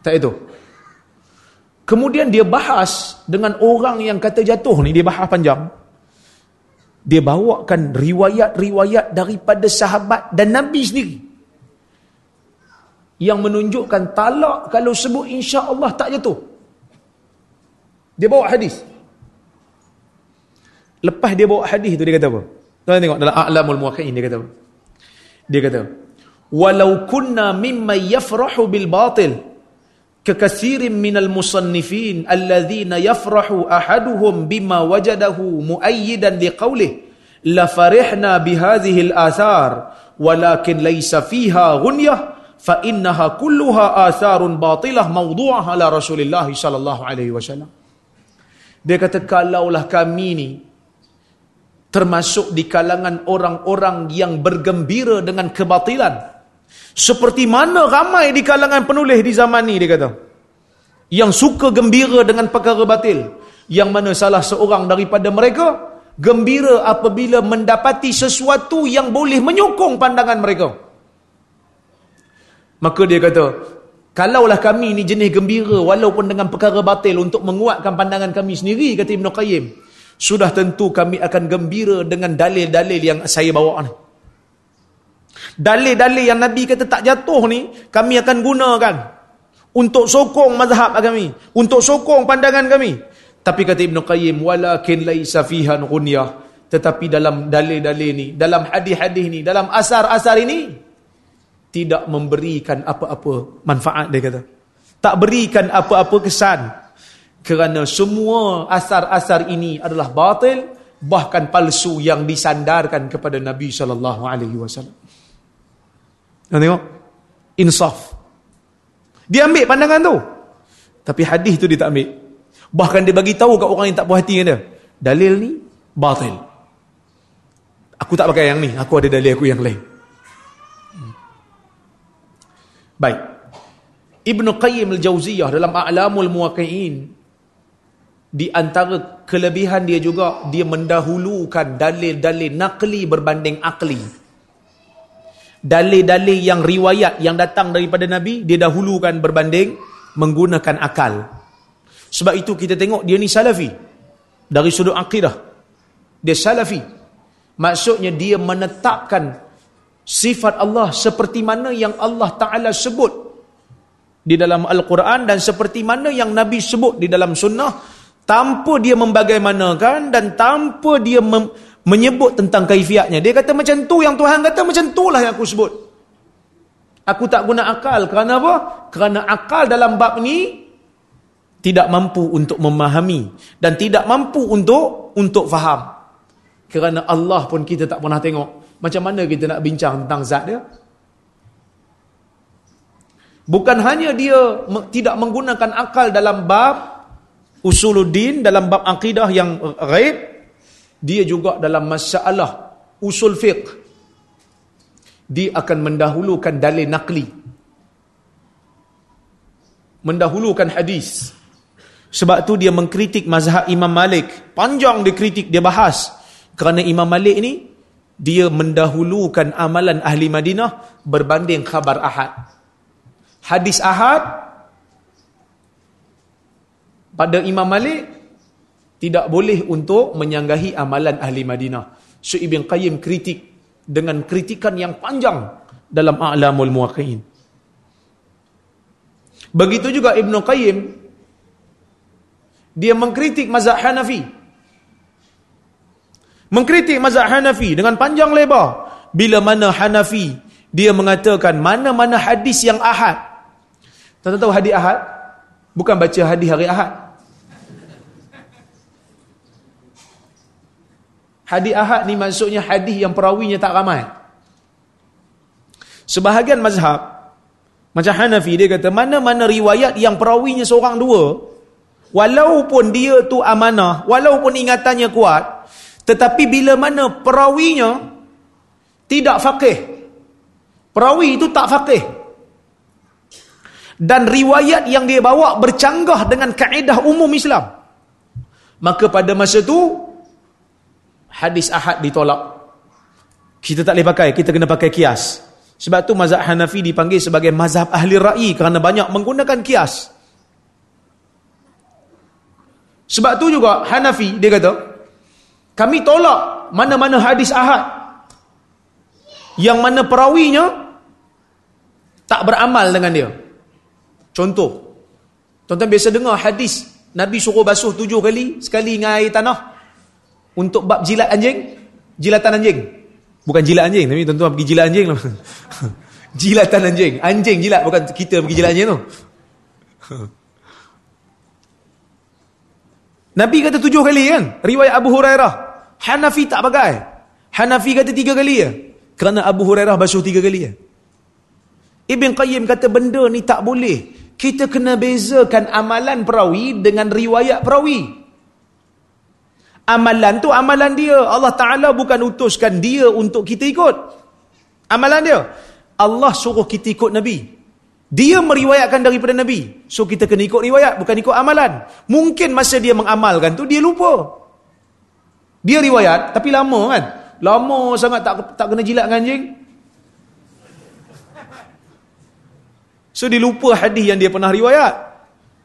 tak jatuh Kemudian dia bahas dengan orang yang kata jatuh ni, dia bahas panjang. Dia bawakan riwayat-riwayat daripada sahabat dan Nabi sendiri. Yang menunjukkan talak kalau sebut insya Allah tak jatuh. Dia bawa hadis. Lepas dia bawa hadis tu dia kata apa? Tuan tengok dalam A'lamul Muwaqqi'in dia kata apa? Dia kata, "Walau kunna mimma yafrahu bil batil" ككثير من المصنفين الذين يفرح أحدهم بما وجده مؤيدا لقوله لفرحنا بهذه الآثار ولكن ليس فيها غنية فإنها كلها آثار باطلة موضوعها على رسول الله صلى الله عليه وسلم dia kata kalaulah kami ni termasuk di kalangan orang-orang yang bergembira dengan kebatilan seperti mana ramai di kalangan penulis di zaman ni dia kata. Yang suka gembira dengan perkara batil. Yang mana salah seorang daripada mereka gembira apabila mendapati sesuatu yang boleh menyokong pandangan mereka. Maka dia kata, kalaulah kami ni jenis gembira walaupun dengan perkara batil untuk menguatkan pandangan kami sendiri, kata Ibn Qayyim, sudah tentu kami akan gembira dengan dalil-dalil yang saya bawa ni. Dalil-dalil yang Nabi kata tak jatuh ni, kami akan gunakan untuk sokong mazhab kami, untuk sokong pandangan kami. Tapi kata Ibn Qayyim, walakin laisa fiha ghunyah. Tetapi dalam dalil-dalil ni, dalam hadis-hadis ni, dalam asar-asar ini, tidak memberikan apa-apa manfaat, dia kata. Tak berikan apa-apa kesan. Kerana semua asar-asar ini adalah batil, bahkan palsu yang disandarkan kepada Nabi sallallahu alaihi wasallam. Tengok? Insaf. Dia ambil pandangan tu. Tapi hadis tu dia tak ambil. Bahkan dia bagi tahu kat orang yang tak puas hati dengan dia. Dalil ni batil. Aku tak pakai yang ni. Aku ada dalil aku yang lain. Baik. Ibn Qayyim al-Jawziyah dalam A'lamul Muwaqi'in di antara kelebihan dia juga dia mendahulukan dalil-dalil nakli berbanding akli dalil-dalil yang riwayat yang datang daripada Nabi dia dahulukan berbanding menggunakan akal. Sebab itu kita tengok dia ni salafi. Dari sudut akidah dia salafi. Maksudnya dia menetapkan sifat Allah seperti mana yang Allah Ta'ala sebut di dalam Al-Quran dan seperti mana yang Nabi sebut di dalam sunnah tanpa dia membagaimanakan dan tanpa dia menyebut tentang kaifiatnya. Dia kata macam tu yang Tuhan kata macam itulah yang aku sebut. Aku tak guna akal. Kerana apa? Kerana akal dalam bab ni tidak mampu untuk memahami dan tidak mampu untuk untuk faham. Kerana Allah pun kita tak pernah tengok. Macam mana kita nak bincang tentang zat dia? Bukan hanya dia tidak menggunakan akal dalam bab usuluddin, dalam bab akidah yang ghaib, dia juga dalam masalah usul fiqh. Dia akan mendahulukan dalil nakli mendahulukan hadis. Sebab tu dia mengkritik mazhab Imam Malik. Panjang dia kritik dia bahas. Kerana Imam Malik ni dia mendahulukan amalan ahli Madinah berbanding khabar ahad. Hadis ahad pada Imam Malik tidak boleh untuk menyanggahi amalan ahli Madinah. So Ibn Qayyim kritik dengan kritikan yang panjang dalam A'lamul Muwaqqi'in. Begitu juga Ibn Qayyim dia mengkritik mazhab Hanafi. Mengkritik mazhab Hanafi dengan panjang lebar. Bila mana Hanafi dia mengatakan mana-mana hadis yang ahad. Tuan-tuan tahu hadis ahad? Bukan baca hadis hari ahad. Hadis ahad ni maksudnya hadis yang perawinya tak ramai. Sebahagian mazhab macam Hanafi dia kata mana-mana riwayat yang perawinya seorang dua walaupun dia tu amanah, walaupun ingatannya kuat, tetapi bila mana perawinya tidak faqih. Perawi itu tak faqih. Dan riwayat yang dia bawa bercanggah dengan kaedah umum Islam. Maka pada masa tu hadis ahad ditolak. Kita tak boleh pakai, kita kena pakai kias. Sebab tu mazhab Hanafi dipanggil sebagai mazhab ahli ra'i kerana banyak menggunakan kias. Sebab tu juga Hanafi dia kata, kami tolak mana-mana hadis ahad yang mana perawinya tak beramal dengan dia. Contoh, tuan-tuan biasa dengar hadis Nabi suruh basuh tujuh kali, sekali dengan air tanah untuk bab jilat anjing, jilatan anjing. Bukan jilat anjing, tapi tuan-tuan pergi jilat anjing. Jilatan anjing. Anjing jilat, bukan kita pergi jilat anjing tu. Nabi kata tujuh kali kan? Riwayat Abu Hurairah. Hanafi tak pakai. Hanafi kata tiga kali ya. Kerana Abu Hurairah basuh tiga kali ya. Ibn Qayyim kata benda ni tak boleh. Kita kena bezakan amalan perawi dengan riwayat perawi. Amalan tu amalan dia. Allah Ta'ala bukan utuskan dia untuk kita ikut. Amalan dia. Allah suruh kita ikut Nabi. Dia meriwayatkan daripada Nabi. So kita kena ikut riwayat, bukan ikut amalan. Mungkin masa dia mengamalkan tu, dia lupa. Dia riwayat, tapi lama kan? Lama sangat tak tak kena jilat dengan anjing. So dia lupa hadis yang dia pernah riwayat.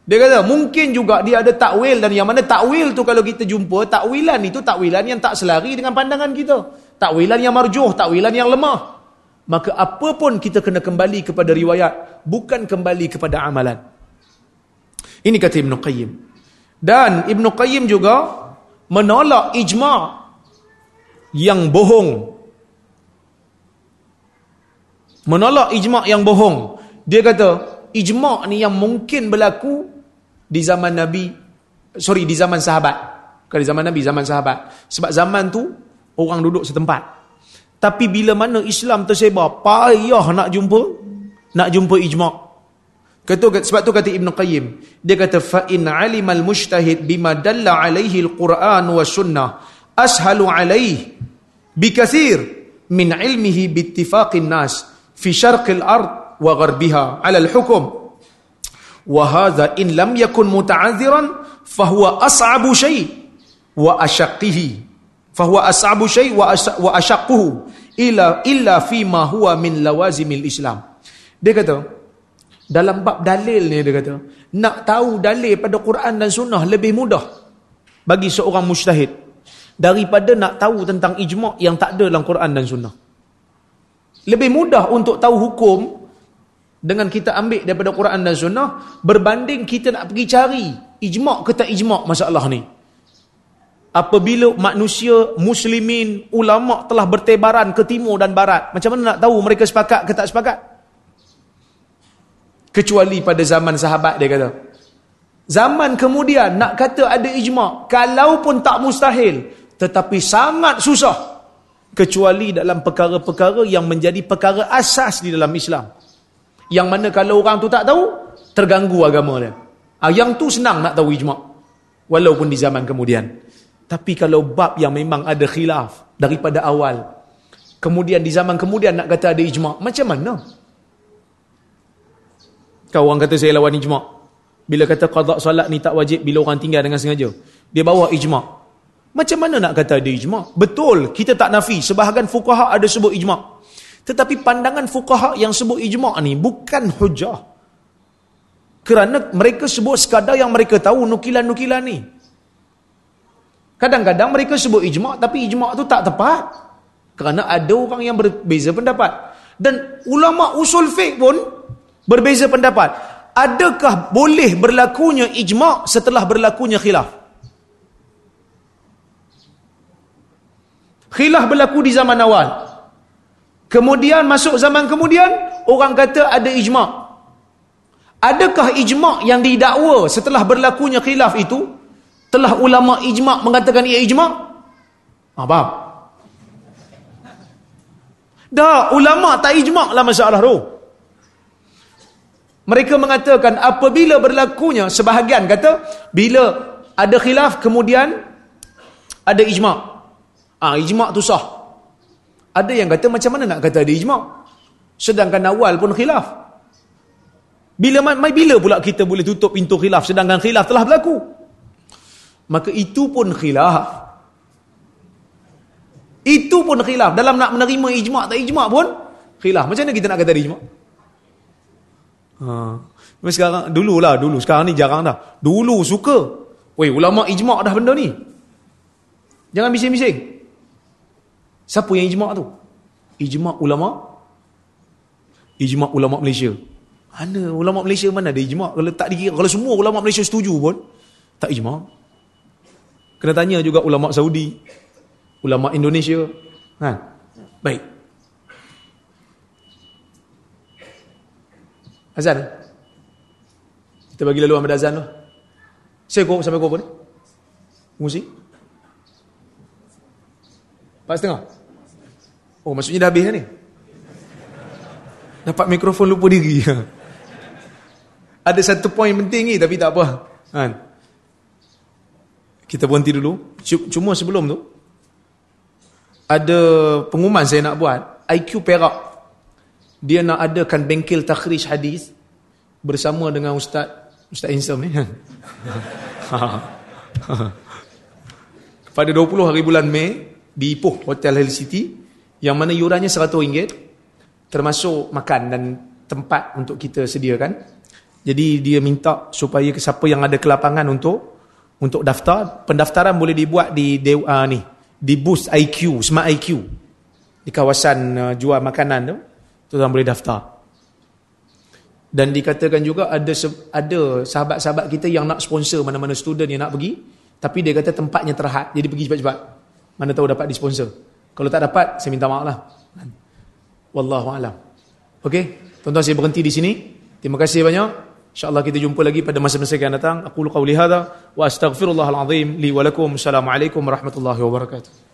Dia kata mungkin juga dia ada takwil dan yang mana takwil tu kalau kita jumpa takwilan itu takwilan yang tak selari dengan pandangan kita. Takwilan yang marjuh, takwilan yang lemah. Maka apa pun kita kena kembali kepada riwayat, bukan kembali kepada amalan. Ini kata Ibn Qayyim. Dan Ibn Qayyim juga menolak ijma' yang bohong. Menolak ijma' yang bohong. Dia kata, ijma' ni yang mungkin berlaku di zaman Nabi sorry di zaman sahabat. Bukan di zaman Nabi zaman sahabat. Sebab zaman tu orang duduk setempat. Tapi bila mana Islam tersebar payah nak jumpa nak jumpa ijma' kata sebab tu kata Ibn Qayyim dia kata alimal mujtahid bima dalla alaihi alquran wa sunnah ashalu alaihi bikathir min ilmihi bittifaqin nas fi syarqil ard wa gharbiha ala alhukum wa hadha in lam yakun muta'azziran fahuwa as'abu shay wa ashaqqihi fahuwa as'abu shay wa wa ashaqquhu illa illa fi ma huwa min lawazimil islam. Dia kata dalam bab dalil ni dia kata nak tahu dalil pada Quran dan sunnah lebih mudah bagi seorang mujtahid daripada nak tahu tentang ijma' yang tak ada dalam Quran dan sunnah. Lebih mudah untuk tahu hukum dengan kita ambil daripada Quran dan Sunnah berbanding kita nak pergi cari ijma' ke tak ijma' masalah ni. Apabila manusia muslimin ulama telah bertebaran ke timur dan barat macam mana nak tahu mereka sepakat ke tak sepakat? Kecuali pada zaman sahabat dia kata. Zaman kemudian nak kata ada ijma' kalaupun tak mustahil tetapi sangat susah. Kecuali dalam perkara-perkara yang menjadi perkara asas di dalam Islam yang mana kalau orang tu tak tahu, terganggu agama dia. Ah, yang tu senang nak tahu ijma' walaupun di zaman kemudian. Tapi kalau bab yang memang ada khilaf daripada awal, kemudian di zaman kemudian nak kata ada ijma', macam mana? Kau orang kata saya lawan ijma'. Bila kata qada solat ni tak wajib bila orang tinggal dengan sengaja. Dia bawa ijma'. Macam mana nak kata ada ijma'? Betul, kita tak nafi. Sebahagian fukaha ada sebut ijma'. Tetapi pandangan fukaha yang sebut ijma' ni bukan hujah. Kerana mereka sebut sekadar yang mereka tahu nukilan-nukilan ni. Kadang-kadang mereka sebut ijma' tapi ijma' tu tak tepat. Kerana ada orang yang berbeza pendapat. Dan ulama usul fiqh pun berbeza pendapat. Adakah boleh berlakunya ijma' setelah berlakunya khilaf? Khilaf berlaku di zaman awal. Kemudian masuk zaman kemudian orang kata ada ijma'. Adakah ijma' yang didakwa setelah berlakunya khilaf itu telah ulama ijma' mengatakan ia ijma'? Ah, faham? Dah ulama tak ijma' lah masalah tu. Mereka mengatakan apabila berlakunya sebahagian kata bila ada khilaf kemudian ada ijma'. Ah ijma' tu sah. Ada yang kata macam mana nak kata ada ijma'? Sedangkan awal pun khilaf. Bila mai bila pula kita boleh tutup pintu khilaf sedangkan khilaf telah berlaku? Maka itu pun khilaf. Itu pun khilaf. Dalam nak menerima ijma' tak ijma' pun khilaf. Macam mana kita nak kata ada ijma'? Ha. Sekarang, dululah dulu. Sekarang ni jarang dah. Dulu suka. Weh, ulama' ijma' dah benda ni. Jangan bising-bising. Siapa yang ijma' tu? Ijma' ulama' Ijma' ulama' Malaysia. Mana ulama' Malaysia mana ada ijma' kalau tak dikira. Kalau semua ulama' Malaysia setuju pun, tak ijma'. Kena tanya juga ulama' Saudi ulama Indonesia. Ha. Baik. Azan. Kita bagi lalu Ahmad Azan tu. Saya kau sampai kau apa ni? Musik? Empat setengah? Oh maksudnya dah habis ni? Dapat mikrofon lupa diri. Ada satu poin penting ni tapi tak apa. Ha. Kita berhenti dulu. Cuma sebelum tu, ada pengumuman saya nak buat IQ Perak dia nak adakan bengkel takhrij hadis bersama dengan ustaz ustaz Insam ni pada 20 hari bulan Mei di Ipoh Hotel Hill City yang mana yurannya RM100 termasuk makan dan tempat untuk kita sediakan jadi dia minta supaya siapa yang ada kelapangan untuk untuk daftar pendaftaran boleh dibuat di uh, ni di boost IQ, Smart IQ di kawasan uh, jual makanan tu, tuan boleh daftar. Dan dikatakan juga ada ada sahabat-sahabat kita yang nak sponsor mana-mana student yang nak pergi, tapi dia kata tempatnya terhad, jadi pergi cepat-cepat. Mana tahu dapat disponsor. Kalau tak dapat, saya minta maaf lah. Wallahu alam. Okey, tuan-tuan saya berhenti di sini. Terima kasih banyak. InsyaAllah kita jumpa lagi pada masa-masa yang datang. Aku lu qawli hadha wa astaghfirullahal azim li wa lakum. Assalamualaikum warahmatullahi wabarakatuh.